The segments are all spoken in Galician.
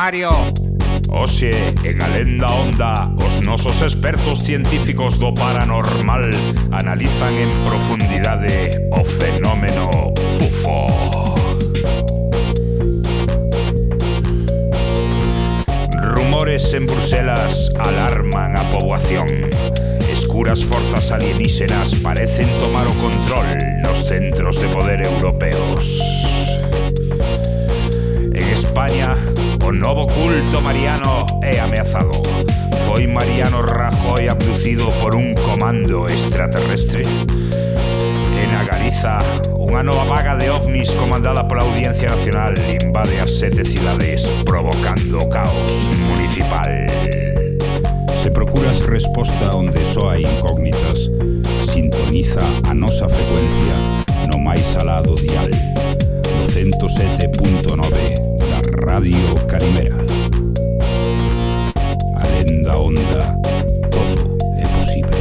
Mario. Oxe, en Alenda Onda, os nosos expertos científicos do paranormal analizan en profundidade o fenómeno UFO. Rumores en Bruselas alarman a poboación. Escuras forzas alienígenas parecen tomar o control nos centros de poder europeos. En España, O novo culto mariano. É ameazado Foi Mariano Rajoy abducido por un comando extraterrestre. E na Galiza, unha nova vaga de ovnis comandada pola Audiencia Nacional invade as sete cidades provocando caos municipal. Se procuras resposta onde só hai incógnitas, sintoniza a nosa frecuencia no máis alado dial, no 107.9 Radio Calimera. A lenda onda, todo é posible.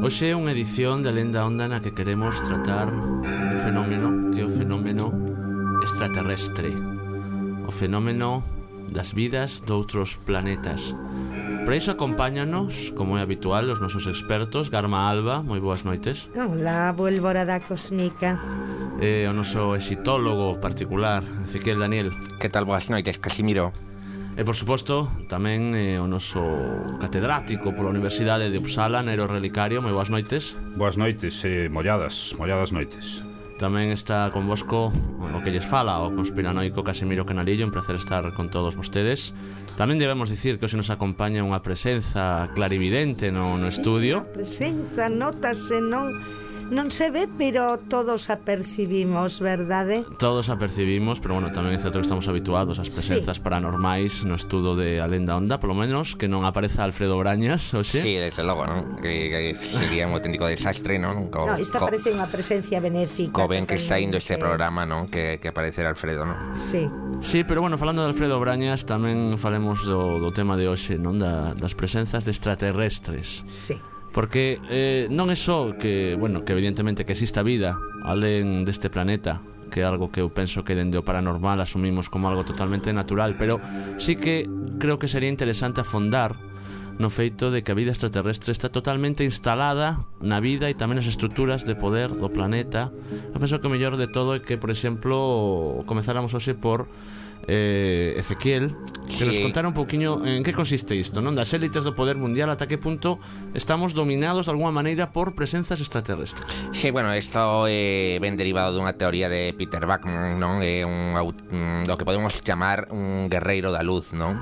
Hoxe é unha edición da Lenda Onda na que queremos tratar un fenómeno que é o fenómeno extraterrestre. O fenómeno das vidas doutros planetas. Para iso acompáñanos, como é habitual, os nosos expertos Garma Alba, moi boas noites. Hola, Bólvora da Cosmica E o noso exitólogo particular, Ezequiel Daniel. Que tal, boas noites, Casimiro? E por suposto, tamén eh, o noso catedrático pola Universidade de Uppsala, Nero Relicario, moi boas noites. Boas noites, eh, molladas, molladas noites. Tamén está convosco o que lles fala o conspiranoico Casimiro Canalillo, un placer estar con todos vostedes. Tamén debemos dicir que hoxe nos acompaña unha presenza clarividente no, no estudio. A presenza, notase, non non se ve, pero todos a percibimos, verdade? Todos a percibimos, pero bueno, tamén é certo que estamos habituados ás presenzas sí. paranormais no estudo de A Lenda Onda, polo menos que non apareza Alfredo Brañas, oxe? Sí, desde logo, non? Que, que sería un auténtico desastre, non? Co, no, esta co, parece unha presencia benéfica. Co ben que está indo este sí. programa, non? Que, que aparecer Alfredo, non? Sí. Sí, pero bueno, falando de Alfredo Brañas, tamén falemos do, do tema de hoxe, non? Da, das presenzas de extraterrestres. Sí. Porque eh, non é só que, bueno, que evidentemente que exista vida alén deste planeta, que é algo que eu penso que dende o paranormal asumimos como algo totalmente natural, pero sí que creo que sería interesante afondar no feito de que a vida extraterrestre está totalmente instalada na vida e tamén as estruturas de poder do planeta. Eu penso que o mellor de todo é que, por exemplo, comezáramos hoxe por eh, Ezequiel que sí. nos contara un pouquiño en que consiste isto, non? Das élites do poder mundial ata que punto estamos dominados de alguma maneira por presenzas extraterrestres. Sí, bueno, isto é eh, ben derivado dunha teoría de Peter Bachman, non? É eh, un, un do mm, que podemos chamar un guerreiro da luz, non?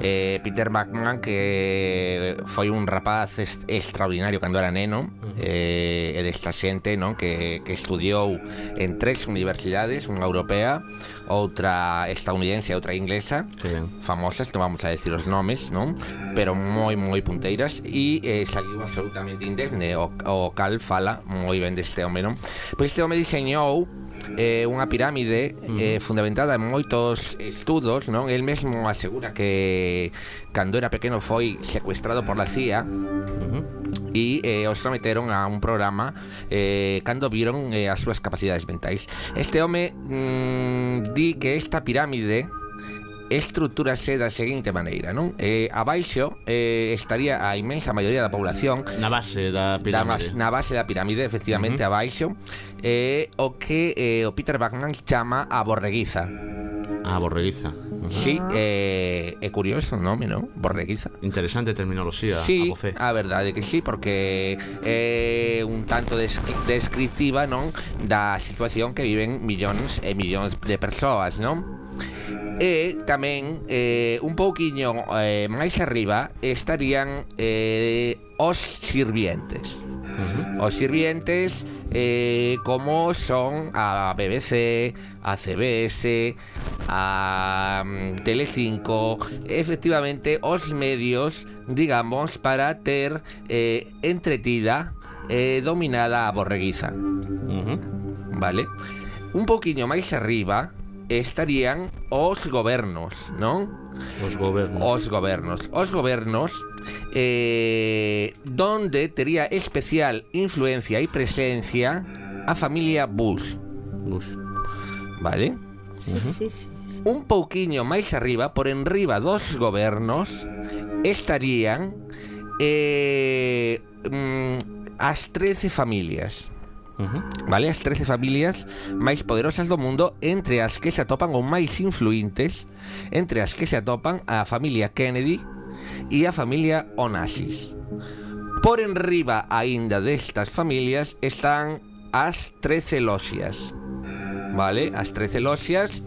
Eh, Peter Bachman que foi un rapaz est extraordinario cando era neno eh, e desta xente non? Que, que estudiou en tres universidades, unha europea outra estadounidense e outra inglesa sí. famosas, non vamos a decir os nomes, non? Pero moi moi punteiras e eh, saliu absolutamente indemne. O, o Cal fala moi ben deste home, non? Pois este home diseñou eh, unha pirámide uh -huh. eh, fundamentada en moitos estudos, non? El mesmo asegura que cando era pequeno foi secuestrado por la CIA. Uh -huh e eh, os someteron a un programa eh, cando viron eh, as súas capacidades mentais. Este home mm, di que esta pirámide estruturase da seguinte maneira, non? Eh, abaixo eh, estaría a inmensa maioría da población na base da pirámide. Da, na base da pirámide, efectivamente, uh -huh. abaixo, eh, o que eh, o Peter Bagnan chama a borreguiza. Ah, borreguiza. Sí, eh, é curioso o nome, non? Borreguiza. Interesante terminoloxía, sí, a bofé. a verdade que sí, porque é un tanto descriptiva, non? Da situación que viven millóns e eh, millóns de persoas, non? E tamén eh, un pouquiño eh, máis arriba estarían eh, os sirvientes. Uh -huh. Os sirvientes eh, como son a BBC, a CBS, a um, Telecinco, efectivamente os medios, digamos, para ter eh, entretida eh, dominada a borreguiza. Uh -huh. vale? Un pouquiño máis arriba estarían os gobernos, non? Os gobernos. Os gobernos. Os gobernos eh, donde tería especial influencia e presencia a familia Bush. Bush. Vale? Sí, uh -huh. sí, sí. Un pouquiño máis arriba, por enriba dos gobernos, estarían eh, mm, as 13 familias. Vale? As 13 familias máis poderosas do mundo Entre as que se atopan ou máis influintes Entre as que se atopan a familia Kennedy E a familia Onassis Por enriba aínda destas familias Están as 13 loxias Vale? As 13 loxias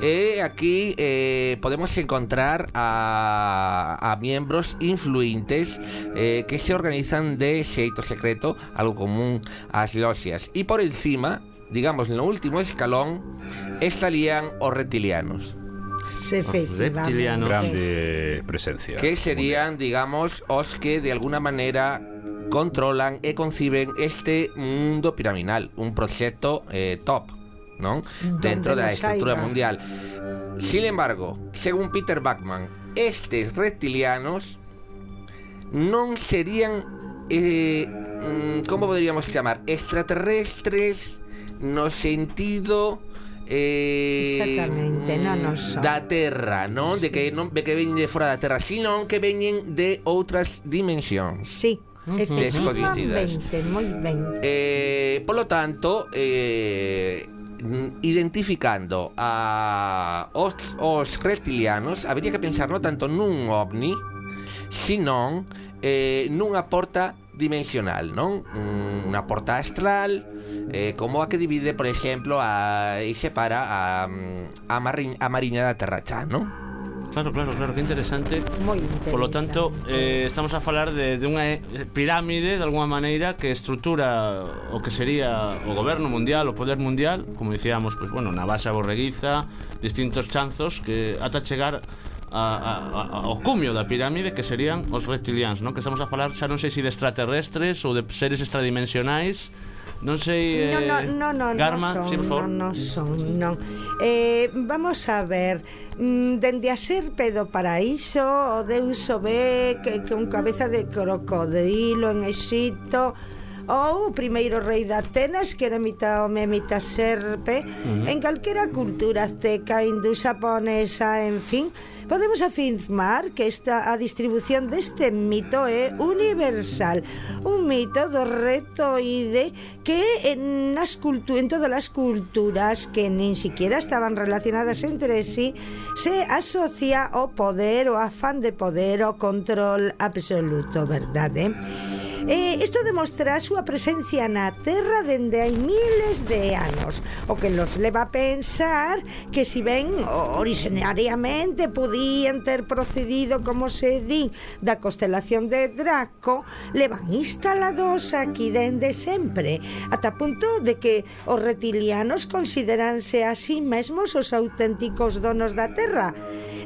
E aquí eh, podemos encontrar a, a miembros influintes eh, que se organizan de xeito secreto, algo común ás loxias. E por encima, digamos, no último escalón, estarían os reptilianos, Efectivamente. reptilianos. Grande presencia. que serían, digamos, os que de alguna maneira controlan e conciben este mundo piramidal, un proxecto eh, top, ¿no? dentro de la estructura caiga. mundial. Sin embargo, según Peter Bachman, estes reptilianos non serían, eh, mm, como poderíamos chamar, extraterrestres no sentido... Eh, Exactamente, non nos son. da terra, non? Sí. De que non de que veñen de fora da terra, sino que veñen de outras dimensións. Sí. Descoñecidas. moi ben. Eh, polo tanto, eh, Mm, identificando a os, os reptilianos Habría que pensar non tanto nun ovni Sinón eh, nunha porta dimensional, non? Mm, unha porta astral eh, como a que divide, por exemplo, a, e separa a, mm, a, marri, a mariña da Terra Chá, non? Claro, claro, claro, que interesante. Moi interesante. Por lo tanto, eh, estamos a falar de, de unha eh, pirámide, de alguma maneira, que estrutura o que sería o goberno mundial, o poder mundial, como dicíamos, pues, bueno, na base borreguiza, distintos chanzos, que ata chegar a, a, ao cumio da pirámide que serían os reptilians, non? Que estamos a falar xa non sei se de extraterrestres ou de seres extradimensionais Non sei no, no, eh, no, no, Garma, no son, si, por favor. Non, no son, non. Eh, vamos a ver, mm, dende a serpe do paraíso, o deus o ve que, un cabeza de crocodilo en Exito, ou o primeiro rei de Atenas que era mitad home, mitad serpe uh -huh. en calquera cultura azteca, hindú, japonesa, en fin, podemos afirmar que esta a distribución deste mito é universal, un mito do retoide que en nas cultu en todas as culturas que nin siquiera estaban relacionadas entre sí se asocia ao poder, o afán de poder, o control absoluto, verdade? Eh, isto demostra a súa presencia na Terra dende hai miles de anos O que los leva a pensar que si ben o- originariamente podían ter procedido, como se di, da constelación de Draco, levan instalados aquí dende sempre, ata punto de que os reptilianos consideranse a sí mesmos os auténticos donos da Terra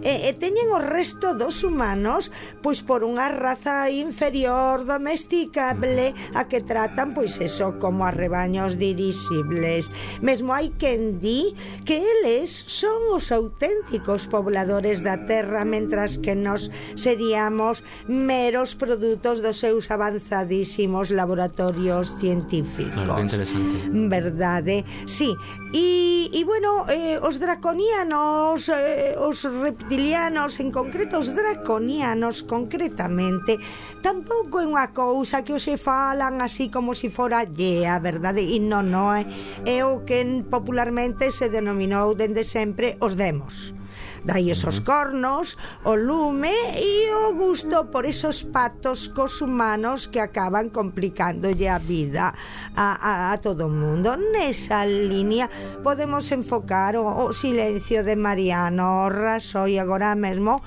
e, e teñen o resto dos humanos pois por unha raza inferior domesticable a que tratan pois eso como a rebaños dirixibles. Mesmo hai quen di que eles son os auténticos pobladores da Terra mentras que nos seríamos meros produtos dos seus avanzadísimos laboratorios científicos. Claro, que interesante. Verdade? Sí. E, e bueno, eh, os draconianos, eh, os reptilianos, en concreto os draconianos concretamente, tampouco é unha cousa que os se falan así como se si fora llea, verdade? E non, non é, eh, é o que popularmente se denominou dende sempre os demos. Dai esos cornos, o lume e o gusto por esos patos cos humanos que acaban complicándolle a vida a, a, a todo o mundo. Nesa línea podemos enfocar o, o silencio de Mariano Rasoy agora mesmo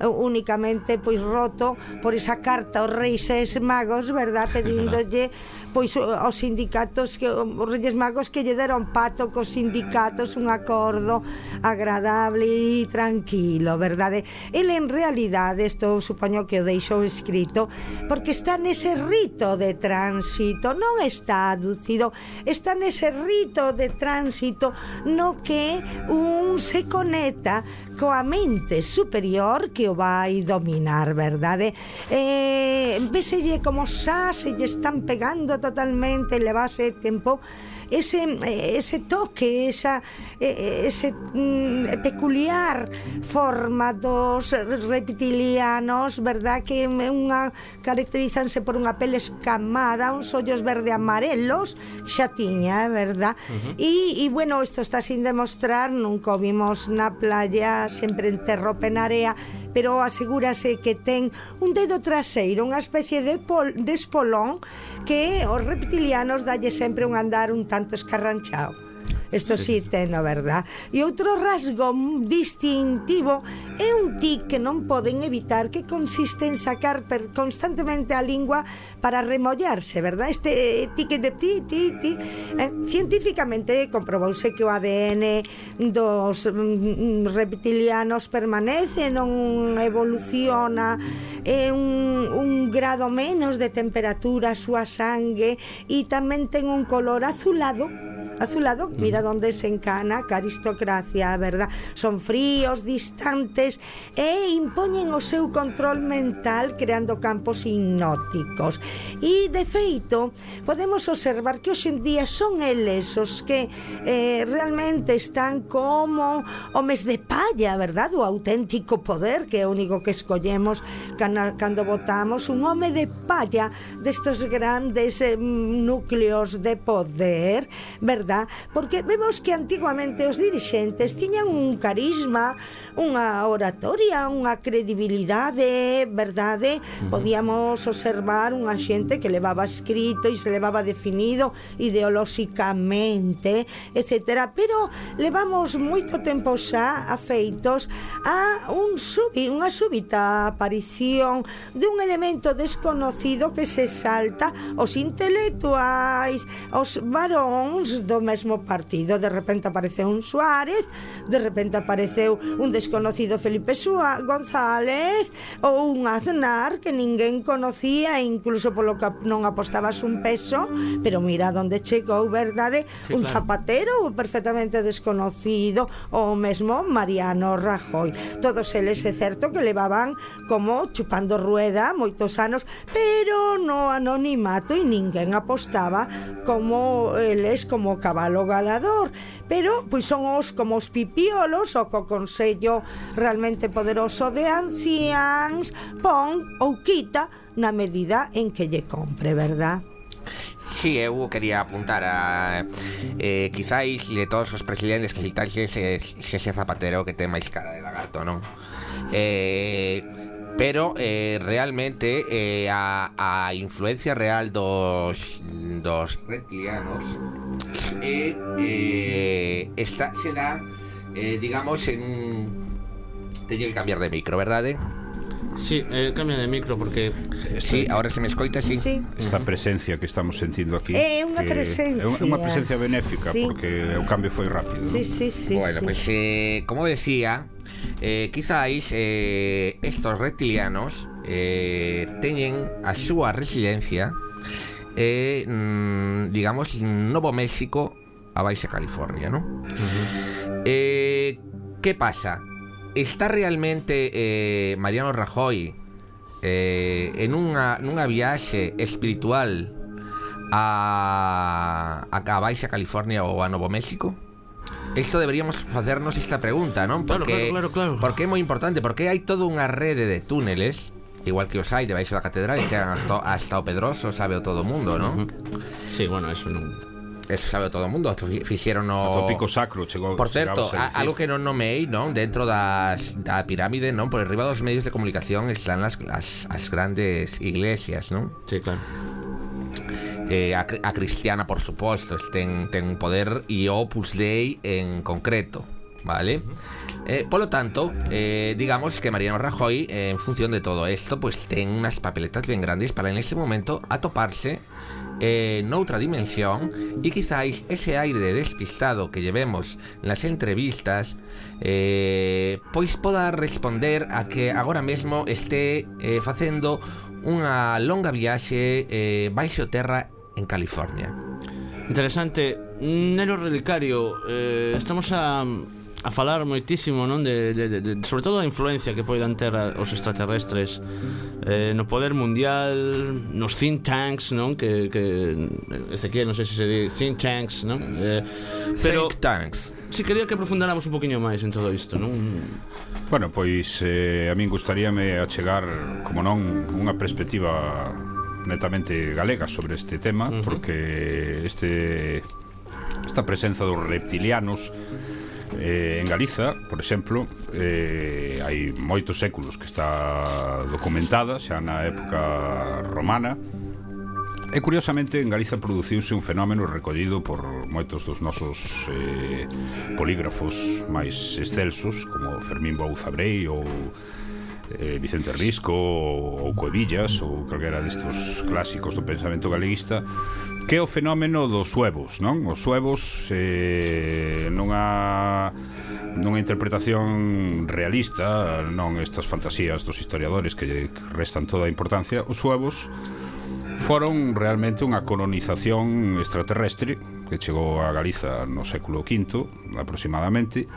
eh, únicamente pois roto por esa carta aos reis e magos, verdad, pedíndolle pois os sindicatos que os Reyes Magos que lle deron pato cos sindicatos un acordo agradable e tranquilo, verdade? El en realidade, isto supoño que o deixou escrito, porque está nese rito de tránsito, non está aducido, está nese rito de tránsito no que un se conecta coa mente superior que o vai dominar, verdade? Eh, veselle como xa se lle están pegando totalmente, levase tempo ese, eh, ese toque, esa eh, eh, ese mm, peculiar forma dos reptilianos, verdad que unha caracterizanse por unha pele escamada, uns ollos verde amarelos, xa tiña, verdad? Uh -huh. e, e bueno, isto está sin demostrar, nunca o vimos na playa, sempre en terro penarea, pero asegúrase que ten un dedo traseiro, unha especie de, pol, de espolón que os reptilianos dalle sempre un andar un tanto escarranchado. Isto sí, sí teno, verdad? E outro rasgo distintivo é un tic que non poden evitar que consiste en sacar per constantemente a lingua para remollarse, verdad? Este eh, tic de ti, ti, ti. Eh, científicamente comprobouse que o ADN dos mm, reptilianos permanece, non evoluciona, é un, un grado menos de temperatura a súa sangue e tamén ten un color azulado a su lado, mm. mira donde se encana a aristocracia, verdad? Son fríos, distantes e impoñen o seu control mental creando campos hipnóticos. E, de feito, podemos observar que hoxe en día son eles os que eh, realmente están como homes de palla, verdad? O auténtico poder que é o único que escollemos cana, cando votamos un home de palla destes grandes eh, núcleos de poder, verdad? porque vemos que antiguamente os dirixentes tiñan un carisma, unha oratoria, unha credibilidade, verdade? Podíamos observar unha xente que levaba escrito e se levaba definido ideolóxicamente, etc. Pero levamos moito tempo xa afeitos a un subi, unha súbita aparición dun elemento desconocido que se salta os intelectuais, os varóns do o mesmo partido. De repente apareceu un Suárez, de repente apareceu un desconocido Felipe Súa, González ou un Aznar que ninguén conocía e incluso polo que non apostabas un peso, pero mira onde chegou, verdade? Sí, un claro. zapatero perfectamente desconocido ou mesmo Mariano Rajoy. Todos eles é certo que levaban como chupando rueda moitos anos, pero no anonimato e ninguén apostaba como eles como cabalo galador, pero pois son os como os pipiolos o co Consello realmente poderoso de anciáns pon ou quita na medida en que lle compre, verdad? Sí, eu quería apuntar a eh, quizáis de todos os presidentes que citaxe se, se, se Zapatero que ten máis cara de lagarto, non? Eh, pero eh, realmente eh, a, a, influencia real dos, dos reptilianos eh, eh, está, se da, eh, digamos, en... Tenía que cambiar de micro, ¿verdad? Sí, eh, cambia de micro porque... Sí, ahora se me escoita, sí. sí. Esta presencia que estamos sentindo aquí. Eh, é eh, unha presencia. É unha presencia benéfica sí. porque o cambio foi rápido. Sí, sí, sí. Bueno, sí. pues eh, como decía eh, quizáis eh, estos reptilianos eh, teñen a súa residencia eh, mm, digamos Novo México a Baixa California, ¿no? Uh -huh. eh, ¿Qué pasa? ¿Está realmente eh, Mariano Rajoy eh, en unha, nunha viaxe espiritual a, a, a Baixa California ou a Novo México? Esto deberíamos facernos esta pregunta? Claro, Porque, claro, claro, claro. porque é moi importante, porque hai toda unha rede de túneles Igual que os hai debaixo da catedral e chegan hasta, hasta o Pedroso, sabe todo o mundo, non? Sí, bueno, eso non Eso sabe todo o mundo, fixeron O pico sacro chegou Por certo, a a, dicir. algo que non nomei, non, dentro das da pirámide, non, por arriba dos medios de comunicación están las as, as grandes iglesias, non? Sí, claro Eh, a, cri- a cristiana, por suposto, ten un poder o Opus Dei en concreto, vale? Eh, polo tanto, eh, digamos que Mariano Rajoy, en función de todo esto, pues ten unas papeletas bien grandes para en ese momento atoparse eh, noutra dimensión e quizáis ese aire de despistado que llevemos nas entrevistas eh, pois poda responder a que agora mesmo este eh, facendo unha longa viaxe eh, en California. Interesante. Nero Relicario, eh, estamos a, a falar moitísimo non de, de, de, de sobre todo a influencia que poidan ter a, os extraterrestres eh, no poder mundial nos think tanks non que, que Ezequiel non sei se se di think tanks non eh, pero think tanks si quería que aprofundáramos un poquinho máis en todo isto non Bueno, pois eh, a min gustaríame achegar, como non, unha perspectiva netamente galega sobre este tema uh -huh. porque este esta presenza dos reptilianos eh, en Galiza, por exemplo, eh, hai moitos séculos que está documentada, xa na época romana, E curiosamente en Galiza produciuse un fenómeno recollido por moitos dos nosos eh, polígrafos máis excelsos como Fermín Bouzabrei ou eh, Vicente Risco ou Coevillas ou calquera destes clásicos do pensamento galeguista que é o fenómeno dos suevos, non? Os suevos eh, nunha nunha interpretación realista, non estas fantasías dos historiadores que restan toda a importancia, os suevos foron realmente unha colonización extraterrestre que chegou a Galiza no século V aproximadamente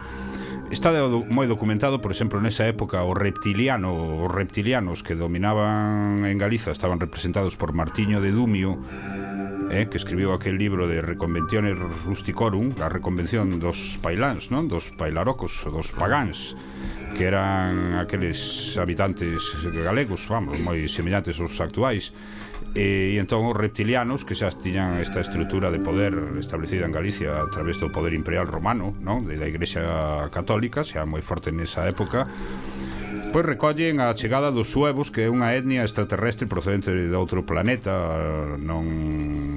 Está moi documentado, por exemplo, nesa época o reptiliano, os reptilianos que dominaban en Galiza estaban representados por Martiño de Dumio, eh, que escribiu aquel libro de Reconvenciones Rusticorum, a reconvención dos pailáns, non? Dos pailarocos, dos pagáns, que eran aqueles habitantes galegos, vamos, moi semellantes aos actuais, E, e entón os reptilianos que xa tiñan esta estrutura de poder establecida en Galicia a través do poder imperial romano, non? De da Igrexa Católica, xa moi forte nesa época, Pois recollen a chegada dos suevos Que é unha etnia extraterrestre procedente de outro planeta Non,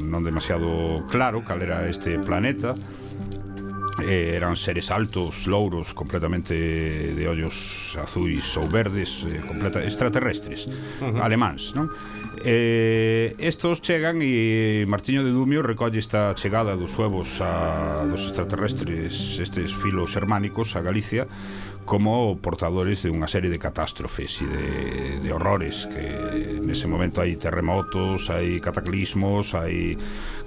non demasiado claro cal era este planeta eh, Eran seres altos, louros Completamente de ollos azuis ou verdes eh, completa, Extraterrestres, uh -huh. alemáns non? Eh, estos chegan e Martiño de Dumio recolle esta chegada dos suevos a, dos extraterrestres estes filos hermánicos a Galicia como portadores de unha serie de catástrofes e de, de horrores que nese momento hai terremotos, hai cataclismos, hai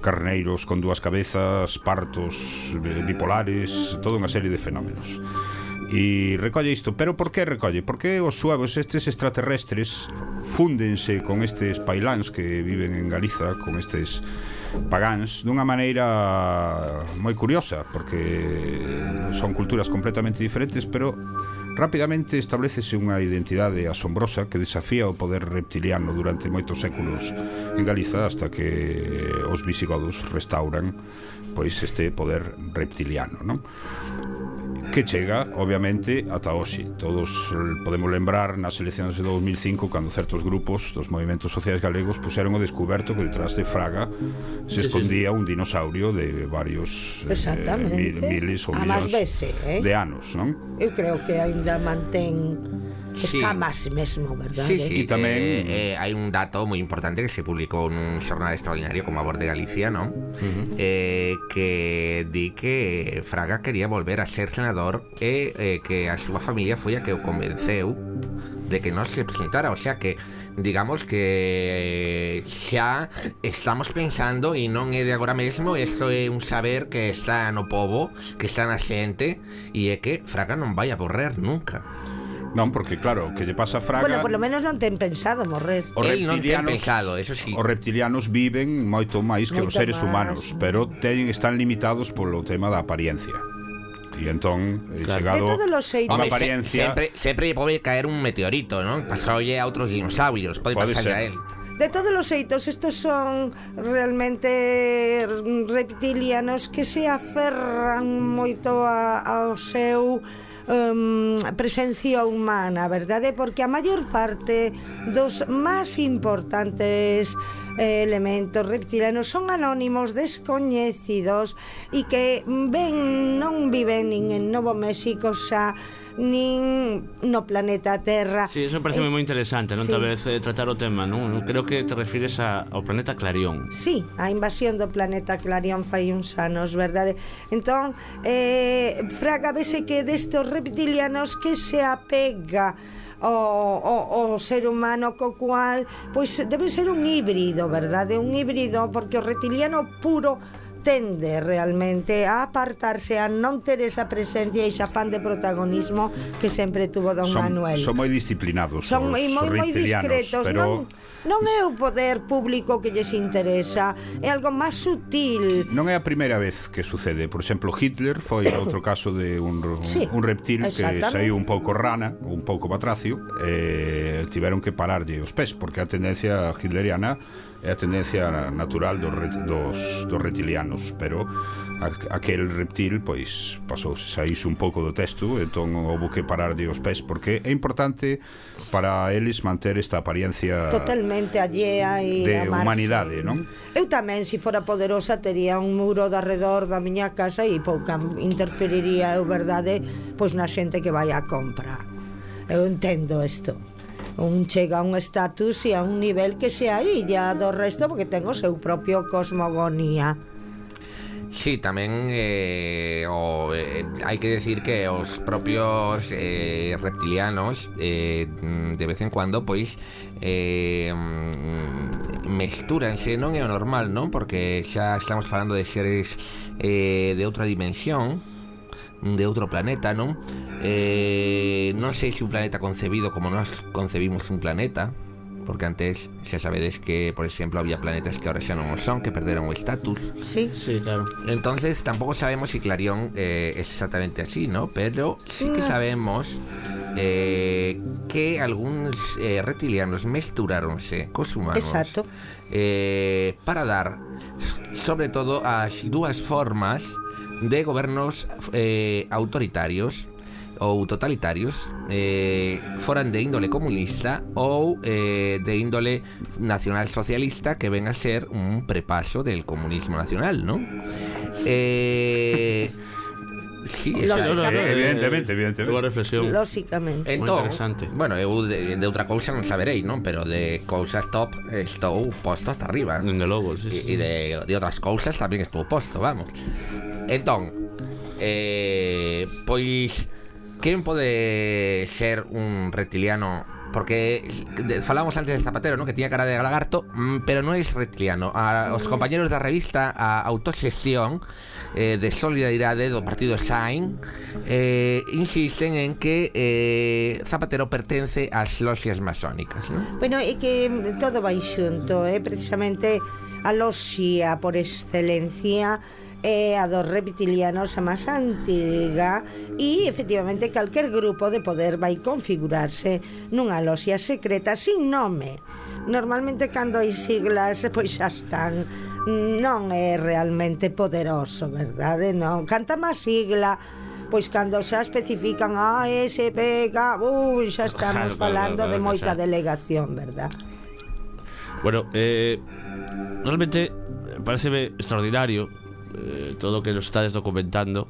carneiros con dúas cabezas, partos bipolares, toda unha serie de fenómenos. E recolle isto, pero por que recolle? Porque os suevos estes extraterrestres Fúndense con estes pailáns que viven en Galiza Con estes pagáns dunha maneira moi curiosa porque son culturas completamente diferentes pero rapidamente establecese unha identidade asombrosa que desafía o poder reptiliano durante moitos séculos en Galiza hasta que os visigodos restauran pois este poder reptiliano non? que chega, obviamente, ata hoxe. Todos podemos lembrar nas eleccións de 2005 cando certos grupos dos movimentos sociais galegos puseron o descuberto que detrás de Fraga se escondía un dinosaurio de varios eh, mil, miles ou millóns eh? de anos, non? Eu creo que aínda mantén Escamas sí. mesmo, verdade? Sí, sí, e tamén eh, eh, hai un dato moi importante que se publicou nun xornal extraordinario como a Voz de Galicia, non? Uh -huh. eh, que di que Fraga quería volver a ser senador e eh, que a súa familia foi a que o convenceu de que non se presentara, o sea que digamos que eh, xa estamos pensando e non é de agora mesmo, isto é un saber que está no povo, que está na xente e é que Fraga non vai a borrer nunca. Non, porque claro, que lle pasa a Fraga... Bueno, por lo menos non ten pensado morrer. Os El non ten pensado, eso sí. Os reptilianos viven moito máis que moito os seres humanos, más. pero ten, están limitados polo tema da apariencia. E entón, eh, claro. chegado de todos os a apariencia... sempre, sempre pode caer un meteorito, non? Pasoulle a outros dinosaurios, pode, pode pasarlle a él. De todos os xeitos, estos son realmente reptilianos que se aferran moito a, ao seu um, presencia humana, verdade? Porque a maior parte dos máis importantes eh, elementos reptilianos son anónimos, descoñecidos e que ven, non viven nin en Novo México xa nin no planeta Terra. Sí, eso parece eh, moi interesante, non? Sí. Tal vez eh, tratar o tema, non? Creo que te refires a, ao planeta Clarión. Sí, a invasión do planeta Clarión fai uns anos, verdade? Entón, eh, Fraga vese que destos reptilianos que se apega o, o, o ser humano co cual pois debe ser un híbrido, verdade? Un híbrido porque o reptiliano puro tende realmente a apartarse, a non ter esa presencia e esa fan de protagonismo que sempre tuvo Don son, Manuel. Son moi disciplinados. Son moi, moi, moi discretos. Pero... Non, non é o poder público que lles interesa, é algo máis sutil. Non é a primeira vez que sucede. Por exemplo, Hitler foi outro caso de un, un, sí, un reptil que saiu un pouco rana, un pouco batracio, e eh, tiveron que pararlle os pés, porque a tendencia hitleriana é a tendencia natural dos, dos, dos reptilianos, pero a, aquel reptil pois pasou saís un pouco do texto, entón houve que parar de os pés porque é importante para eles manter esta apariencia totalmente allea e de amarse. humanidade, non? Eu tamén, se fora poderosa, tería un muro de alrededor da miña casa e pouca interferiría, eu verdade, pois na xente que vai a compra. Eu entendo isto un chega a un estatus e a un nivel que se ailla do resto porque ten o seu propio cosmogonía. Sí, tamén eh, o, eh, hai que decir que os propios eh, reptilianos eh, de vez en cuando pois eh, mestúranse, non é o normal, non? Porque xa estamos falando de seres eh, de outra dimensión, de outro planeta, non? Eh, non sei se un planeta concebido como nós concebimos un planeta, porque antes xa sabedes que, por exemplo, había planetas que ahora xa non o son, que perderon o estatus. Sí. Sí, claro. Entonces, tampouco sabemos si Clarión eh, es exactamente así, ¿no? Pero sí que mm. sabemos eh, que algúns eh, reptilianos mesturáronse cos humanos. Exacto. Eh, para dar, sobre todo, as dúas formas de gobernos eh, autoritarios ou totalitarios eh, foran de índole comunista ou eh, de índole nacional socialista que ven a ser un prepaso del comunismo nacional, ¿no? Eh, sí, lo- Eh, evidentemente, evidentemente. Unha reflexión. Lóxicamente. Entón, interesante. bueno, eu de, de outra cousa non saberei, non? Pero de cousas top estou posto hasta arriba. Dende logo, sí, sí. E, de, de outras cousas tamén estuvo posto, vamos. Entón, eh, pois quen pode ser un reptiliano Porque falamos antes de Zapatero, ¿no? Que tiña cara de lagarto, mm, pero non é reptiliano. A, os compañeros da revista a Autosesión eh, de Solidaridade do Partido Sain eh, insisten en que eh, Zapatero pertence ás loxias masónicas, ¿no? Bueno, é que todo vai xunto, é eh? precisamente a loxia por excelencia é a dos reptilianos a máis antiga e efectivamente calquer grupo de poder vai configurarse nunha loxia secreta sin nome. Normalmente cando hai siglas pois xa están non é realmente poderoso, verdade? Non, canta máis sigla, pois cando xa especifican a SPK, ui, xa estamos claro, falando claro, claro, de moita xa. delegación, verdad? Bueno, eh, realmente eh, pareceme extraordinario eh, todo que nos estades documentando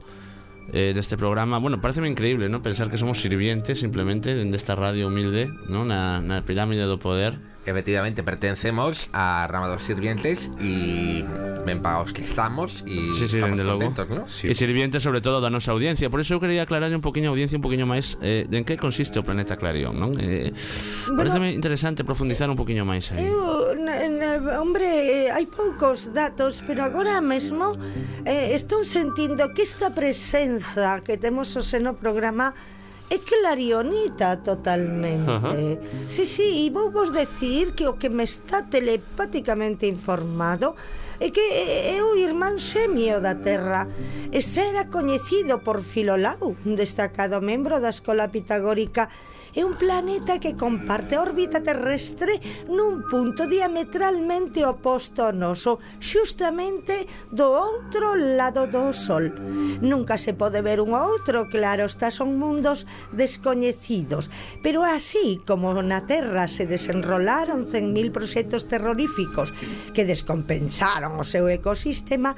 eh, neste programa. Bueno, pareceme increíble, ¿no? Pensar que somos sirvientes simplemente desta radio humilde, ¿no? Na, na pirámide do poder Efectivamente, pertencemos a rama dos sirvientes y ben pagados que estamos y Sí, sí, estamos contentos, ¿no? Sí. E sirvientes sobre todo da nosa audiencia Por iso eu quería aclarar un a audiencia Un poquinho máis eh, de en que consiste o planeta Clarion non? Eh, Pareceme interesante profundizar un poquinho máis aí Eu, hombre, hai poucos datos, pero agora mesmo eh, estou sentindo que esta presenza que temos o seno programa é clarionita totalmente. Uh -huh. Sí, sí, e vou vos decir que o que me está telepáticamente informado é que eh, eh, é o irmán xemio da Terra. Este era coñecido por Filolau, un destacado membro da Escola Pitagórica é un planeta que comparte a órbita terrestre nun punto diametralmente oposto ao noso, xustamente do outro lado do Sol. Nunca se pode ver un outro, claro, está son mundos descoñecidos, pero así como na Terra se desenrolaron 100.000 proxectos terroríficos que descompensaron o seu ecosistema,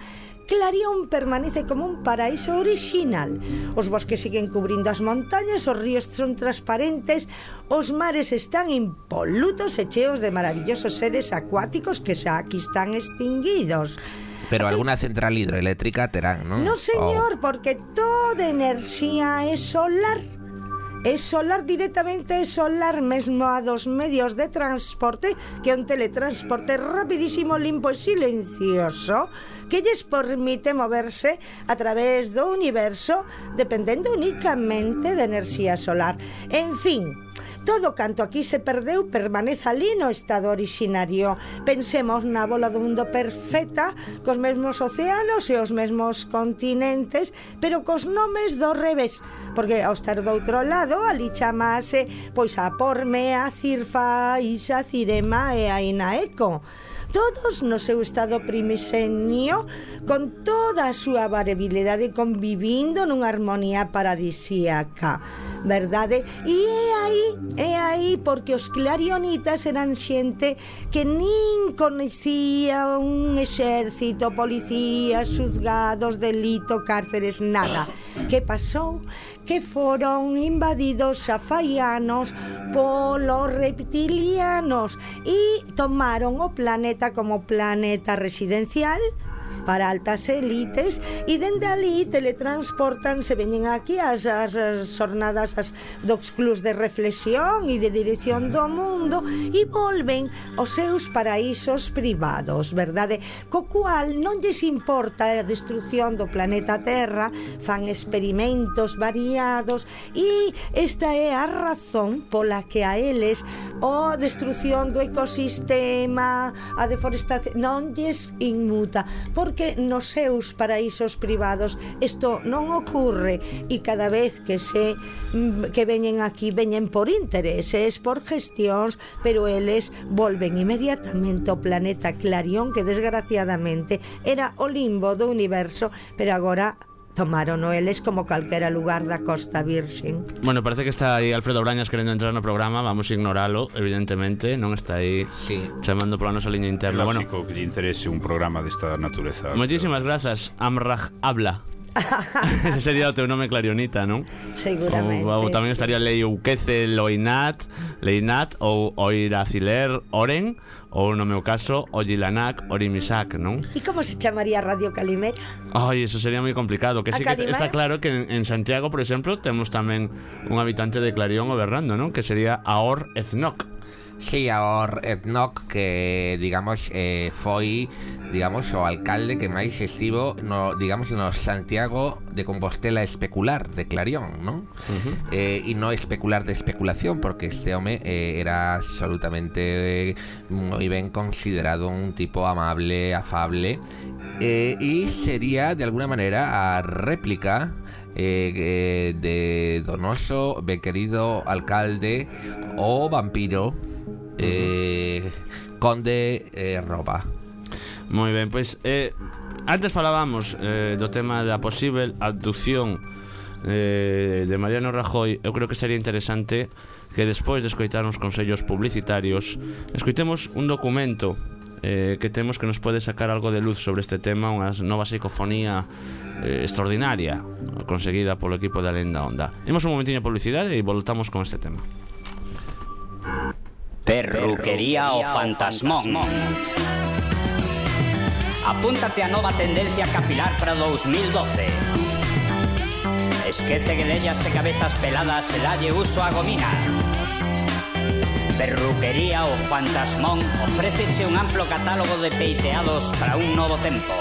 Clarión permanece como un paraíso original. Os bosques siguen cubrindo as montañas, os ríos son transparentes, os mares están impolutos e cheos de maravillosos seres acuáticos que xa aquí están extinguidos. Pero alguna central hidroeléctrica terán, non? No, señor, porque toda enerxía é solar. É solar directamente é solar mesmo a dos medios de transporte que é un teletransporte rapidísimo, limpo e silencioso que lles permite moverse a través do universo dependendo únicamente de enerxía solar. En fin, Todo canto aquí se perdeu permanece ali no estado originario. Pensemos na bola do mundo perfecta, cos mesmos océanos e os mesmos continentes, pero cos nomes do revés, porque ao estar do outro lado, ali chamase pois a Porme, a Cirfa, Isa, Cirema e a Inaeco todos no seu estado primisenio con toda a súa variabilidade convivindo nunha armonía paradisíaca verdade? E é aí, é aí porque os clarionitas eran xente que nin conocía un exército, policía, xuzgados, delito, cárceres, nada. Que pasou? que foron invadidos xa fai anos polos reptilianos e tomaron o planeta como planeta residencial para altas élites e dende ali teletransportan se veñen aquí as, as, as xornadas as, dos clubs de reflexión e de dirección do mundo e volven aos seus paraísos privados, verdade? Co cual non lles importa a destrucción do planeta Terra, fan experimentos variados e esta é a razón pola que a eles o destrucción do ecosistema, a deforestación non lles inmuta. Por porque nos seus paraísos privados isto non ocurre e cada vez que se mm, que veñen aquí veñen por intereses, por gestións, pero eles volven inmediatamente ao planeta Clarión que desgraciadamente era o limbo do universo, pero agora tomaron eles como calquera lugar da Costa Virxen. Bueno, parece que está aí Alfredo Brañas querendo entrar no programa, vamos a ignoralo, evidentemente, non está aí sí. chamando pola nosa liña interna. Lógico bueno, que lle interese un programa desta natureza. Moitísimas pero... grazas, Amraj Habla. Ese sería o teu nome Clarionita, non? Seguramente. Ou, ou tamén estaría Lei Uquecel, Oinat, Leinat ou Oiraciler, Oren, ou no meu caso, Ollilanac, Orimisac, non? E como se chamaría Radio Calimera? Ai, eso sería moi complicado, que a sí que está claro que en, en Santiago, por exemplo, temos tamén un habitante de Clarión gobernando, non? Que sería Aor Eznoc. Sí, ahora Etnoc que digamos eh, foi digamos o alcalde que máis estivo no digamos no Santiago de Compostela especular de Clarión, ¿no? eh, e no especular de especulación porque este home eh, era absolutamente eh, moi ben considerado un tipo amable, afable eh, e sería de alguna manera a réplica eh, eh, de Donoso, be querido alcalde o vampiro eh, Conde eh, Roba. Moi ben, pois eh, antes falábamos eh, do tema da posible abducción eh, de Mariano Rajoy Eu creo que sería interesante que despois de escoitar uns consellos publicitarios Escoitemos un documento eh, que temos que nos pode sacar algo de luz sobre este tema, unha nova psicofonía eh, extraordinaria conseguida polo equipo da Alenda Onda. Imos un momentiño a publicidade e voltamos con este tema. Perruquería o fantasmón. Apúntate a nova tendencia capilar para 2012. Esquece que dellas e cabezas peladas e dalle uso a gomina. Perruquería o fantasmón ofréceche un amplo catálogo de peiteados para un novo tempo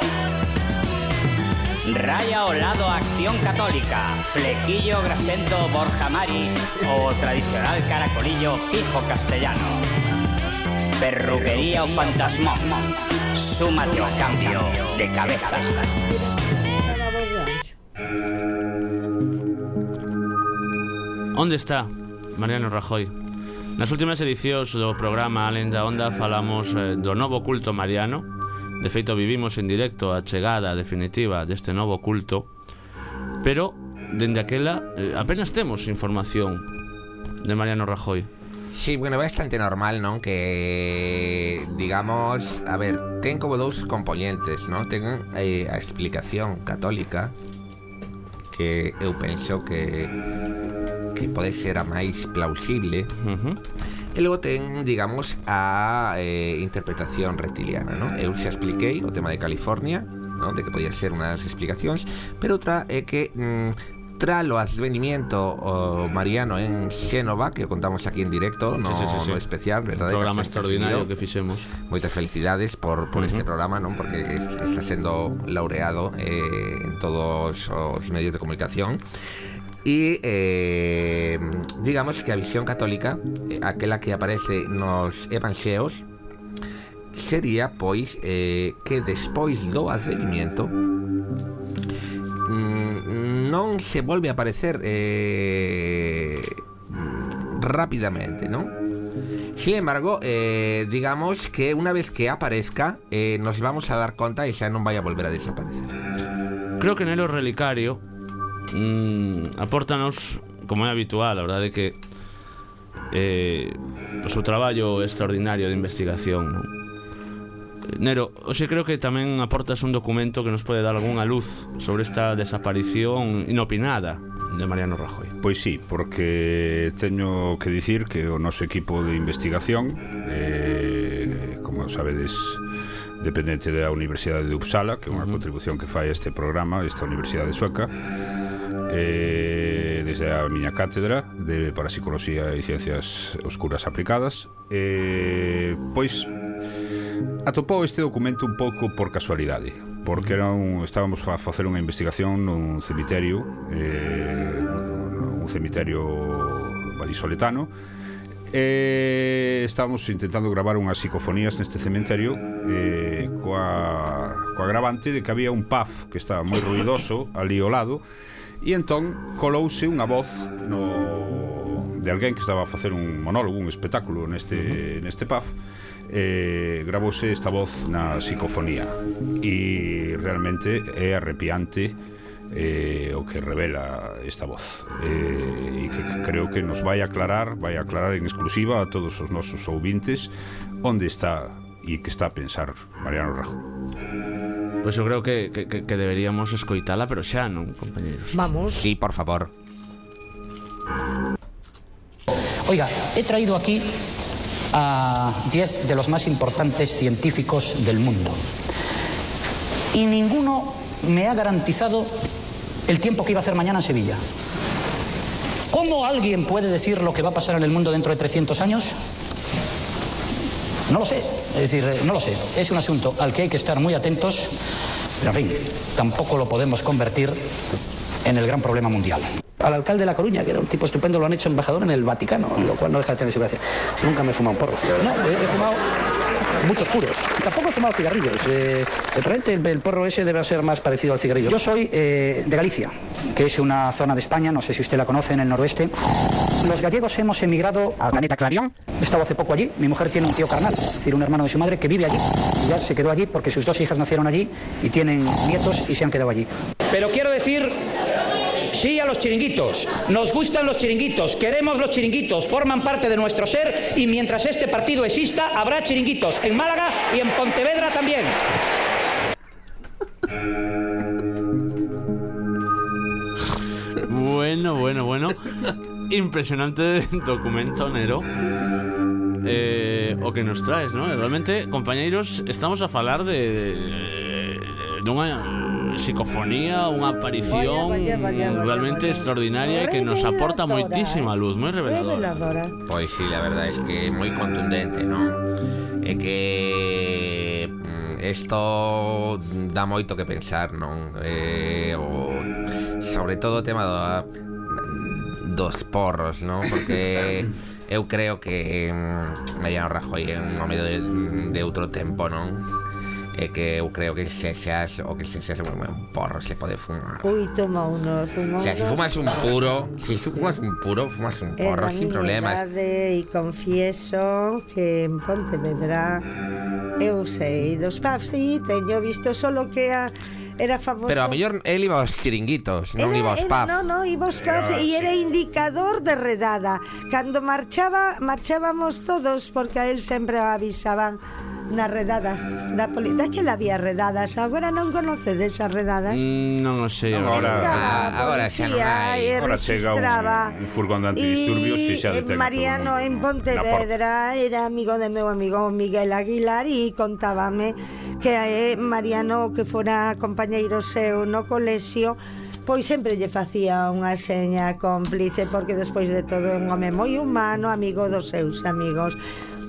Raya ao lado a Acción Católica. Flequillo grasento Borja Mari O tradicional caracolillo Hijo Castellano. Perruquería o Fantasmón Súmate ao cambio de cabeza. Onde está Mariano Rajoy? Nas últimas edicións do programa Alén da Onda falamos eh, do novo culto mariano De feito, vivimos en directo a chegada definitiva deste novo culto, pero dende aquela eh, apenas temos información de Mariano Rajoy. Sí, bueno, é bastante normal, non? Que, digamos, a ver, ten como dous componentes, non? Ten eh, a explicación católica que eu penso que que pode ser a máis plausible uh -huh. E logo ten, digamos, a eh, interpretación reptiliana, non? Eu xa expliquei o tema de California, non? De que podía ser unhas explicacións Pero outra é que mm, advenimiento o mariano en Xénova Que contamos aquí en directo no, Sí, sí, sí, no especial, Un verdade? programa Case extraordinario que fixemos. Moitas felicidades por, por este programa, non? Porque es- está sendo laureado eh, en todos os medios de comunicación. Y eh, digamos que a visión católica, eh, aquela que aparece nos evanxeos, sería pois eh, que despois do advenimiento mm, non se volve a aparecer eh, rápidamente, non? Sin embargo, eh, digamos que una vez que aparezca, eh, nos vamos a dar cuenta y ya no vaya a volver a desaparecer. Creo que en el relicario mm, apórtanos, como é habitual, a verdade que eh, o seu traballo extraordinario de investigación non? Nero, hoxe creo que tamén aportas un documento que nos pode dar algunha luz sobre esta desaparición inopinada de Mariano Rajoy Pois sí, porque teño que dicir que o noso equipo de investigación eh, como sabedes dependente da Universidade de Uppsala que é unha uh -huh. contribución que fai este programa esta Universidade Sueca eh, desde a miña cátedra de Parapsicología e Ciencias Oscuras Aplicadas. Eh, pois atopou este documento un pouco por casualidade porque era un, estábamos a facer unha investigación nun cemiterio eh, un cemiterio valisoletano e eh, estábamos intentando gravar unhas psicofonías neste cementerio eh, coa, coa agravante de que había un pub que estaba moi ruidoso ali ao lado E entón colouse unha voz no de alguén que estaba a facer un monólogo, un espectáculo neste, uh -huh. neste pub eh, gravouse esta voz na psicofonía e realmente é arrepiante eh, o que revela esta voz eh, e que creo que nos vai aclarar vai aclarar en exclusiva a todos os nosos ouvintes onde está e que está a pensar Mariano Rajo. Pois eu creo que, que, que que deberíamos escoitala, pero xa, non, compañeros? Vamos. Sí, por favor. Oiga, he traído aquí a 10 de los más importantes científicos del mundo. Y ninguno me ha garantizado el tiempo que iba a hacer mañana en Sevilla. ¿Cómo alguien puede decir lo que va a pasar en el mundo dentro de 300 años? No lo sé, es decir, eh, no lo sé. Es un asunto al que hay que estar muy atentos, pero en fin, tampoco lo podemos convertir en el gran problema mundial. Al alcalde de La Coruña, que era un tipo estupendo, lo han hecho embajador en el Vaticano, lo cual no deja de tener su gracia. Nunca me he fumado un porro. No, he, he fumado muchos puros. Tampoco he fumado cigarrillos. Eh, realmente el, el porro ese debe ser más parecido al cigarrillo. Yo soy eh, de Galicia, que es una zona de España, no sé si usted la conoce, en el noroeste. Los gallegos hemos emigrado al planeta Clarion. He estado hace poco allí. Mi mujer tiene un tío carnal, es decir, un hermano de su madre que vive allí. Y ya se quedó allí porque sus dos hijas nacieron allí y tienen nietos y se han quedado allí. Pero quiero decir Sí a los chiringuitos. Nos gustan los chiringuitos. Queremos los chiringuitos. Forman parte de nuestro ser y mientras este partido exista habrá chiringuitos en Málaga y en Pontevedra también. Bueno, bueno, bueno. Impresionante documento, Nero. Eh, o que nos traes, ¿no? Realmente, compañeros, estamos a falar de, de, de unha psicofonía, unha aparición vaya, vaya, vaya, realmente extraordinaria e que nos aporta ¿eh? moitísima luz, moi reveladora. Pois si, sí, a verdade é es que moi contundente, non? É que mm, isto dá moito que pensar, non? Eh, o, sobre todo o tema do, dos porros, non? Porque eu creo que mm, Mariano Rajoy é un home de, de outro tempo, non? é que eu creo que sexas o que sexas é un porro se pode fumar. Ui, toma uno, fuma O sea, si fumas un puro, si fumas un puro, fumas un porro en sin problemas. Idade, e confieso que en Pontevedra eu sei dos pubs, e teño visto solo que a era famoso. Pero a mellor el iba aos chiringuitos, non iba aos pubs. Non, non, iba aos pubs e era indicador de redada. Cando marchaba, marchábamos todos porque a él sempre avisaban nas redadas da política que la había redadas, agora non conocedes as redadas? Mm, non o sei, agora ah, agora xa non hai. E agora chega un, un furgón de antidisturbios e xa detecta. Mariano en Pontevedra era amigo de meu amigo Miguel Aguilar e contábame que eh, Mariano que fora compañeiro seu no colexio pois sempre lle facía unha seña cómplice porque despois de todo é un home moi humano, amigo dos seus amigos.